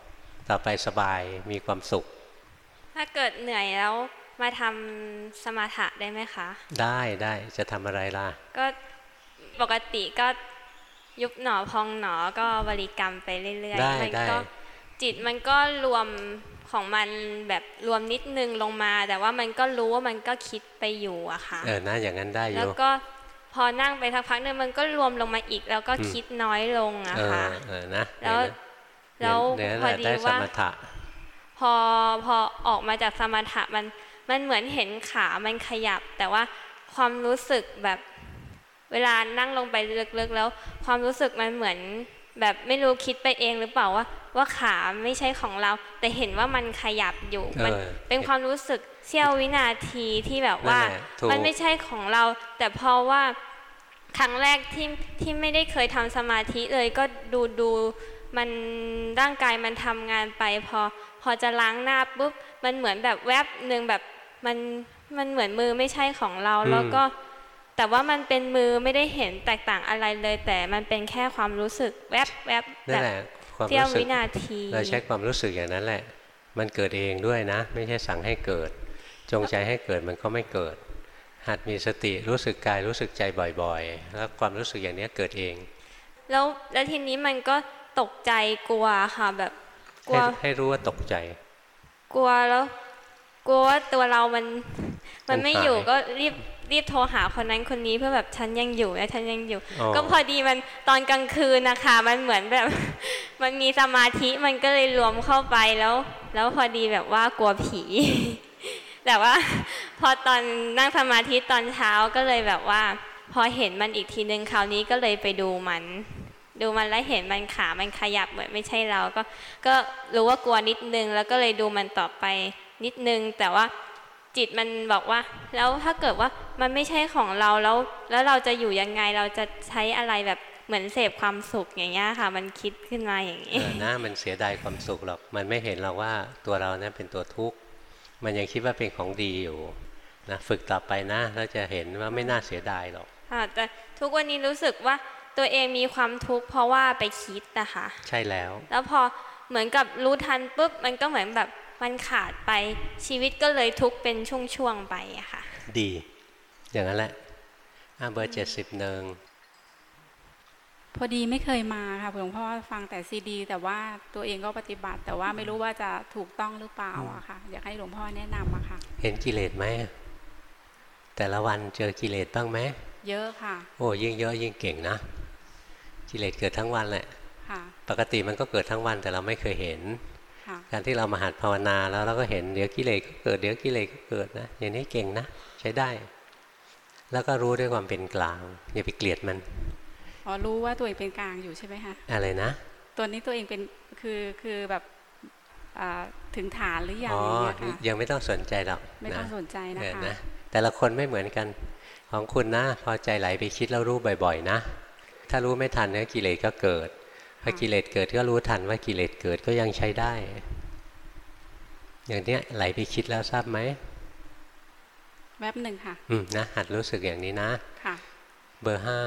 ต่อไปสบายมีความสุข ถ้าเกิดเหนื่อยแล้วมาทำสมาธิได้ไหมคะ ได้ได้จะทำอะไรล่ะ ก็ปกติก็ ยุบหนอพองหนอก็บริกรรมไปเรื่อยได้ๆมัได้ก็จิตมันก็รวมของมันแบบรวมนิดนึงลงมา แต่ว่ามันก็รู้ว่ามันก็คิดไปอยู่อะค่ะเออนะอย่างนั้นได้อแล้วยู่ก็พอนั่งไปสักพักหนึงมันก็รวมลงมาอีก แล้วก็อืมคิดน้อยลงอะเออค่ะเออนะแล้วเดี๋ยแล้วเดี๋ยวพอแหละดีได้สว่ามถะพอพอออกมาจากสมถะมันมันเหมือนเห็นขามันขยับ แต่ว่าความรู้สึกแบบ เวลานั่งลงไปลึกๆแล้ว ความรู้สึกมันเหมือนแบบไม่รู้คิดไปเองหรือเปล่าว่า ว่าขาไม่ใช่ของเรา แต่เห็นว่ามันขยับอยู่เออมันเป็นความรู้สึกเสี้ยววินาทีที่แบบว่านั่นแหละถูกมันไม่ใช่ของเรา แต่เพราะว่าครั้งแรกที่ที่ไม่ได้เคยทำสมาธิเลยก็ดูดูมันร่างกายมันทำงานไป พอพอจะล้างหน้าปุ๊บมันเหมือนแบบแวบหนึ่งแบบมันมันเหมือนมือไม่ใช่ของเราอืมแล้วก็ แต่ว่ามันเป็นมือไม่ได้เห็นแตกต่างอะไรเลย แต่มันเป็นแค่ความรู้สึกแวบแวบนั่แบนบแหละคความเสี้ยวรู้สึกวินาทีเราใช้ความรู้สึกอย่างนั้นแหละ มันเกิดเองด้วยนะ ไม่ใช่สั่งให้เกิด จงใจให้เกิดมันก็ไม่เกิด หัดมีสติรู้สึกกายรู้สึกใจบ่อยๆ แล้วความรู้สึกอย่างนี้เกิดเอง แล้วแล้วทีนี้มันก็ตกใจกลัวค่ะแบบกลัให้วให้รู้ว่าตกใจ กลัวแล้ว กลัวว่าตัวเรามัน มันไม่มันหายอยู่ก็รีบ รีบโทรหาคนนั้นคนนี้เพื่อแบบฉันยังอยู่นะฉันยังอยู่อ๋อก็พอดีมันตอนกลางคืนนะคะ มันเหมือนแบบ มันมีสมาธิมันก็เลยรวมเข้าไปแล้ว แล้วพอดีแบบว่ากลัวผี แต่ว่า พอตอนนั่งสมาธิตอนเช้าก็เลยแบบว่า พอเห็นมันอีกทีนึงคราวนี้ก็เลยไปดูมัน ดูมันแล้วเห็นมันขามันขยับเหมือนไม่ใช่เราก็ ก็รู้ว่ากลัวนิดนึงแล้วก็เลยดูมันต่อไปนิดนึงแต่ว่า จิตมันบอกว่า แล้วถ้าเกิดว่ามันไม่ใช่ของเราแล้ว แล้วเราจะอยู่ยังไงเราจะใช้อะไรแบบเหมือนเสพความสุขอย่างเงี้ยค่ะ มันคิดขึ้นมาอย่างเอนี้อนะมันเสียดายความสุขหรอกมันไม่เห็นหรอกว่าตัวเรานั้นเป็นตัวทุกข์มันยังคิดว่าเป็นของดีอยู่นะฝึกต่อไปนะแล้วจะเห็นว่าไม่น่าเสียดายหรอกค่ะแต่ทุกวันนี้รู้สึกว่าตัวเองมีความทุกข์เพราะว่าไปคิดนะคะ ใช่แล้ว แล้วพอเหมือนกับรู้ทันปุ๊บมันก็เหมือนแบบ มันขาดไปชีวิตก็เลยทุกข์เป็นช่วงๆไปอะค่ะ ดี อย่างนั้นแหละอะเบอร์เจ็ดสิบหนึ่งพอดีไม่เคยมาค่ะหลวงพ่อฟังแต่ซีดี แต่ว่าตัวเองก็ปฏิบัติ แต่ว่าไม่รู้ว่าจะถูกต้องหรือเปล่าอะค่ะอยากให้หลวงพ่อแนะนำอะค่ะ เห็นกิเลสไหมแต่ละวันเจอกิเลสบ้างไหมเยอะค่ะ โอ้ยิ่งเยอะยิ่งเก่งนะกิเลสเกิดทั้งวันแหละค่ะปกติมันก็เกิดทั้งวันแต่เราไม่เคยเห็นค่ะ การที่เรามาหัดภาวนาแล้วเราก็เห็นเดี๋ยวกิเลสก็เกิดเดี๋ยวกิเลสก็เกิดนะอย่างนี้เก่งนะใช้ได้ แล้วก็รู้ด้วยความเป็นกลางอย่าไปเกลียดมันอ๋อรู้ว่าตัวเองเป็นกลางอยู่ใช่ไหมคะอะไรนะ ตัวนี้ตัวเองเป็นคือคือแบบอ่าถึงฐานหรือยังอ๋ออย่างเงี้ยค่ะยังไม่ต้องสนใจหรอกไม่ต้องสนใจนะเออคะนะแต่ละคนไม่เหมือนกันของคุณนะ พอใจไหลไปคิดแล้วรู้บ่อยๆ นะ ถ้ารู้ไม่ทันเนี่ยกิเลสก็เกิดพอกิเลสเกิดก็รู้ทันว่ากิเลสเกิดก็ยังใช้ได้ อย่างเนี้ยไหลไปคิดแล้วทราบไหมแวบหนึ่งค่ะ อืมนะหัดรู้สึกอย่างนี้นะค่ะ เบอร์ห้า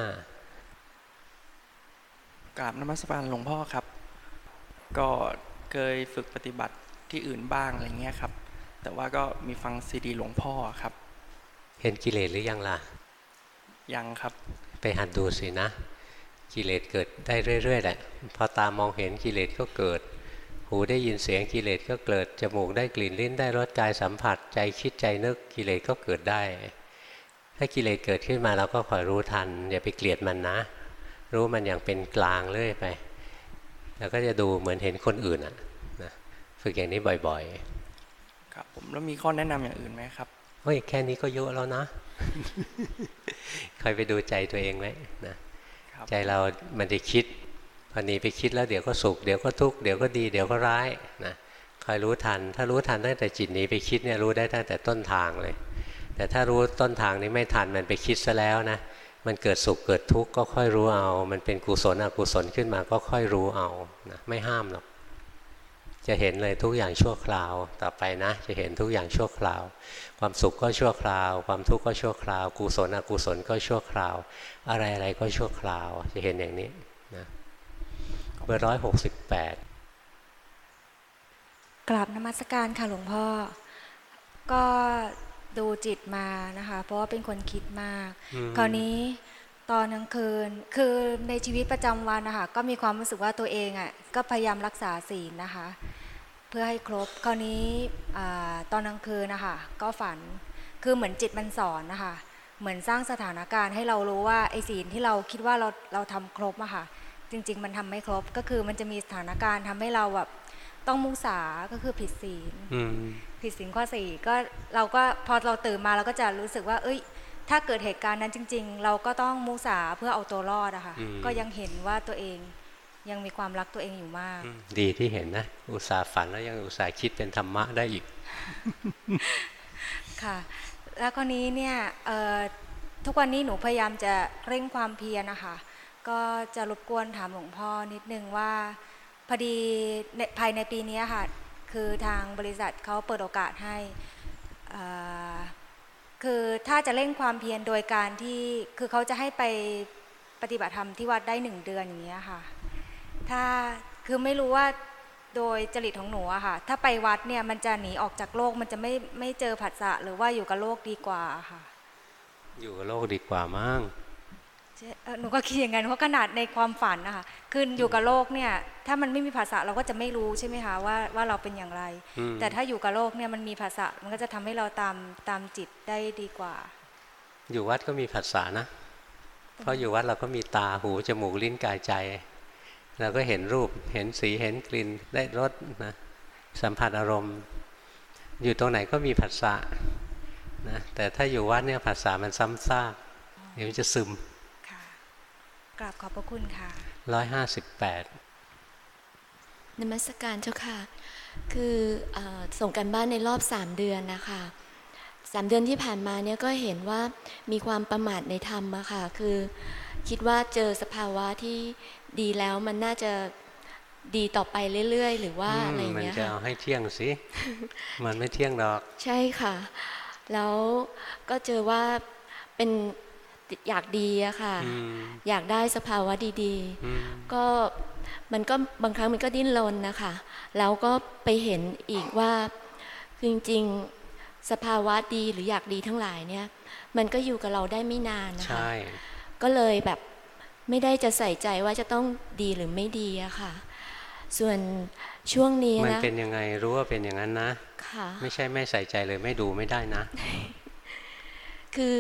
กราบนมัสการหลวงพ่อครับ ก็เคยฝึกปฏิบัติที่อื่นบ้างอะไรเงี้ยครับ แต่ว่าก็มีฟังซีดีหลวงพ่อครับ เห็นกิเลสหรือยังล่ะ ยังครับ ไปหัดดูสินะ กิเลสเกิดได้เรื่อยๆแหละ พอตามองเห็นกิเลสก็เกิด หูได้ยินเสียงกิเลสก็เกิด จมูกได้กลิ่นลิ้นได้รสกายสัมผัส ใจคิดใจนึกกิเลสก็เกิดได้ ถ้ากิเลสเกิดขึ้นมาเราก็คอยรู้ทัน อย่าไปเกลียดมันนะ รู้มันอย่างเป็นกลางเรื่อยไป แล้วก็จะดูเหมือนเห็นคนอื่นอะนะฝึกอย่างนี้บ่อยครับผมแล้วมีข้อแนะนำอย่างอื่นไหมครับๆเฮ้ยแค่นี้ก็เยอะแล้วนะคอยไปดูใจตัวเองไว้นะครับใจเรามันจะคิดพ อหนีไปคิดแล้วเดี๋ยวก็สุขเดี๋ยวก็ทุกข์เดี๋ยวก็ดีเดี๋ยวก็ร้ายนะคอยรู้ทัน ถ้ารู้ทันตั้งแต่จิตหนีไปคิดเนี่ยรู้ได้ตั้งแต่ต้นทางเลย แต่ถ้ารู้ต้นทางนี้ไม่ทันมันไปคิดซะแล้วนะมันเกิดสุขเกิดทุกข์ก็ค่อยรู้เอา มันเป็นกุศลอกุศลขึ้นมาก็ค่อยรู้เอานะไม่ห้ามหรอกจะเห็นเลยทุกอย่างชั่วคราวต่อไปนะ จะเห็นทุกอย่างชั่วคราว ความสุขก็ชั่วคราว ความทุกข์ก็ชั่วคราว กุศลอกุศลก็ชั่วคราว อะไรอะไรก็ชั่วคราว จะเห็นอย่างนี้ เบอร์ร้อยหกสิบแปดกราบนมัสการค่ะหลวงพ่อ ก็ดูจิตมานะคะ เพราะว่าเป็นคนคิดมากอืมคราวนี้ตอนกลางคืนคือในชีวิตประจำวันนะคะก็มีความรู้สึกว่าตัวเองอะก็พยายามรักษาศีลนะคะ เพื่อให้ครบคราวนี้อาตอนกลางคืนนะคะก็ฝันคือเหมือนจิตมันสอนนะคะ เหมือนสร้างสถานการณ์ให้เรารู้ว่าไอ้ศีลที่เราคิดว่าเราเราทำครบอะค่ะ จริง ๆ มันทำไม่ครบก็คือมันจะมีสถานการณ์ทำให้เราแบบต้องมุสาก็คือผิดศีลอืมผิดศีลข้อสี่ก็เราก็พอเราตื่นมาเราก็จะรู้สึกว่า เอ้ย ถ้าเกิดเหตุการณ์นั้นจริง ๆ เราก็ต้องมุสาเพื่อเอาตัวรอดอะค่ะอืมก็ยังเห็นว่าตัวเองยังมีความรักตัวเองอยู่มาก ดีที่เห็นนะ อุตส่าห์ฝันแล้วยังอุตส่าห์คิดเป็นธรรมะได้อีก ค่ะ แล้วคนนี้เนี่ยเอ่อทุกวันนี้หนูพยายามจะเร่งความเพียรนะคะ ก็จะรบกวนถามหลวงพ่อนิดนึงว่าพอดีภายในปีนี้ค่ะ คือทางบริษัทเขาเปิดโอกาสให้ คือถ้าจะเร่งความเพียรโดยการที่คือเขาจะให้ไปปฏิบัติธรรมที่วัดได้หนึ่งเดือนอย่างเงี้ยค่ะ ถ้าคือไม่รู้ว่าโดยจริตของหนูอะค่ะ ถ้าไปวัดเนี่ยมันจะหนีออกจากโลกมันจะไม่ไม่เจอผัสสะหรือว่าอยู่กับโลกดีกว่าค่ะ อยู่กับโลกดีกว่ามั้ง หนูก็คิดอย่างนั้นเพราะขนาดในความฝันนะคะคืออยู่กับโลกเนี่ย ถ้ามันไม่มีภาษาเราก็จะไม่รู้ใช่ไหมคะว่าว่าเราเป็นอย่างไรอืมแต่ถ้าอยู่กับโลกเนี่ยมันมีภาษามันก็จะทำให้เราตามตามจิตได้ดีกว่า อยู่วัดก็มีผัสสะนะ เพราะอยู่วัดเราก็มีตาหูจมูกลิ้นกายใจ เราก็เห็นรูปเห็นสีเห็นกลิ่นได้รสนะสัมผัสอารมณ์ อยู่ตรงไหนก็มีผัสสะนะแต่ถ้าอยู่วัดเนี่ยผัสสะมันซ้ำซากเดี๋ยวมันจะซึม กราบขอบพระคุณค่ะร้อยห้าสิบแปดนมัสการเจ้าค่ะ คือเออส่งกันบ้านในรอบสามเดือนนะคะสามเดือนที่ผ่านมาเนี่ยก็เห็นว่ามีความประมาทในธรรมอะค่ะ คือคิดว่าเจอสภาวะที่ดีแล้วมันน่าจะดีต่อไปเรื่อยๆ หรือว่าอะไรอย่างมันเงี้ยจะค่ะเอาให้เที่ยงสิ มันไม่เที่ยงหรอก ใช่ค่ะ แล้วก็เจอว่าเป็น อยากดีอะค่ะอืมอยากได้สภาวะดีอืมๆก็มันก็บางครั้งมันก็ดิ้นรนนะคะ แล้วก็ไปเห็นอีกว่าคือจริงๆสภาวะดีหรืออยากดีทั้งหลายเนี่ย มันก็อยู่กับเราได้ไม่นานนะคะใช่ก็เลยแบบไม่ได้จะใส่ใจว่าจะต้องดีหรือไม่ดีอะค่ะ ส่วนช่วงนี้มันนะเป็นยังไงรู้ว่าเป็นอย่างนั้นนะค่ะไม่ใช่ไม่ใส่ใจเลยไม่ดูไม่ได้นะ คือ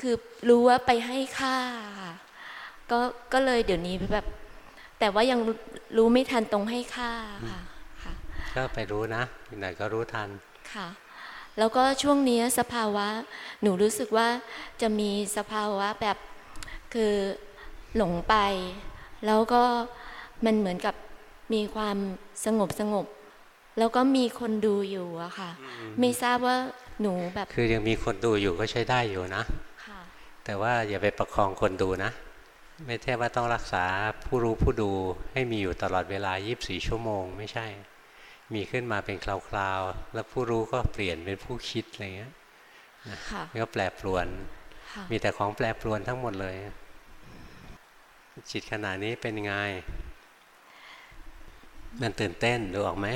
คือรู้ว่าไปให้ค่าค่ะก็ก็เลยเดี๋ยวนี้แบบ แต่ว่ายังรู้ไม่ทันตรงให้ค่าค่ะก็ไปรู้นะไหนก็รู้ทันค่ะ แล้วก็ช่วงนี้สภาวะ หนูรู้สึกว่าจะมีสภาวะแบบคือหลงไป แล้วก็มันเหมือนกับมีความสงบสงบ แล้วก็มีคนดูอยู่อะค่ะ ไม่ทราบว่าหนูแบบ คือยังมีคนดูอยู่ก็ใช้ได้อยู่นะค่ะ แต่ว่าอย่าไปประคองคนดูนะ ไม่ใช่ว่าต้องรักษาผู้รู้ผู้ดูให้มีอยู่ตลอดเวลา 24 ชั่วโมง ไม่ใช่ มีขึ้นมาเป็นคราวๆ แล้วผู้รู้ก็เปลี่ยนเป็นผู้คิดอะไรเงี้ยนะค่ะมันก็แปรปรวนค่ะมีแต่ของแปรปรวนทั้งหมดเลย จิตขณะนี้เป็นไง มันตื่นเต้นดูออกไหม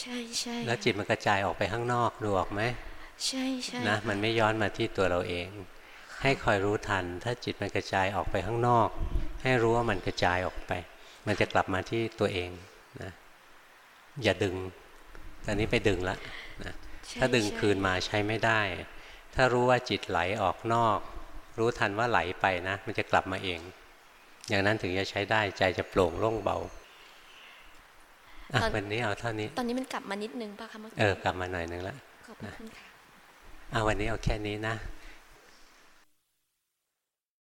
ใช่ใช่แล้วจิตมันกระจายออกไปข้างนอกดูออกไหมใช่ใช่นะมันไม่ย้อนมาที่ตัวเราเอง ให้คอยรู้ทัน ถ้าจิตมันกระจายออกไปข้างนอก ให้รู้ว่ามันกระจายออกไป มันจะกลับมาที่ตัวเองนะอย่าดึง ตอนนี้ไปดึงละนะถ้าดึงคืนมาใช้ไม่ได้ ถ้ารู้ว่าจิตไหลออกนอก รู้ทันว่าไหลไปนะ มันจะกลับมาเอง อย่างนั้นถึงจะใช้ได้ใจจะโปร่งโล่งเบาอะตอนวันนี้เอาเท่านี้ ตอนนี้มันกลับมานิดนึงป่ะคะเมื่อกี้เออกลับมาหน่อยหนึ่งละขอบพระคุณค่ะเอาวันนี้เอาแค่นี้นะค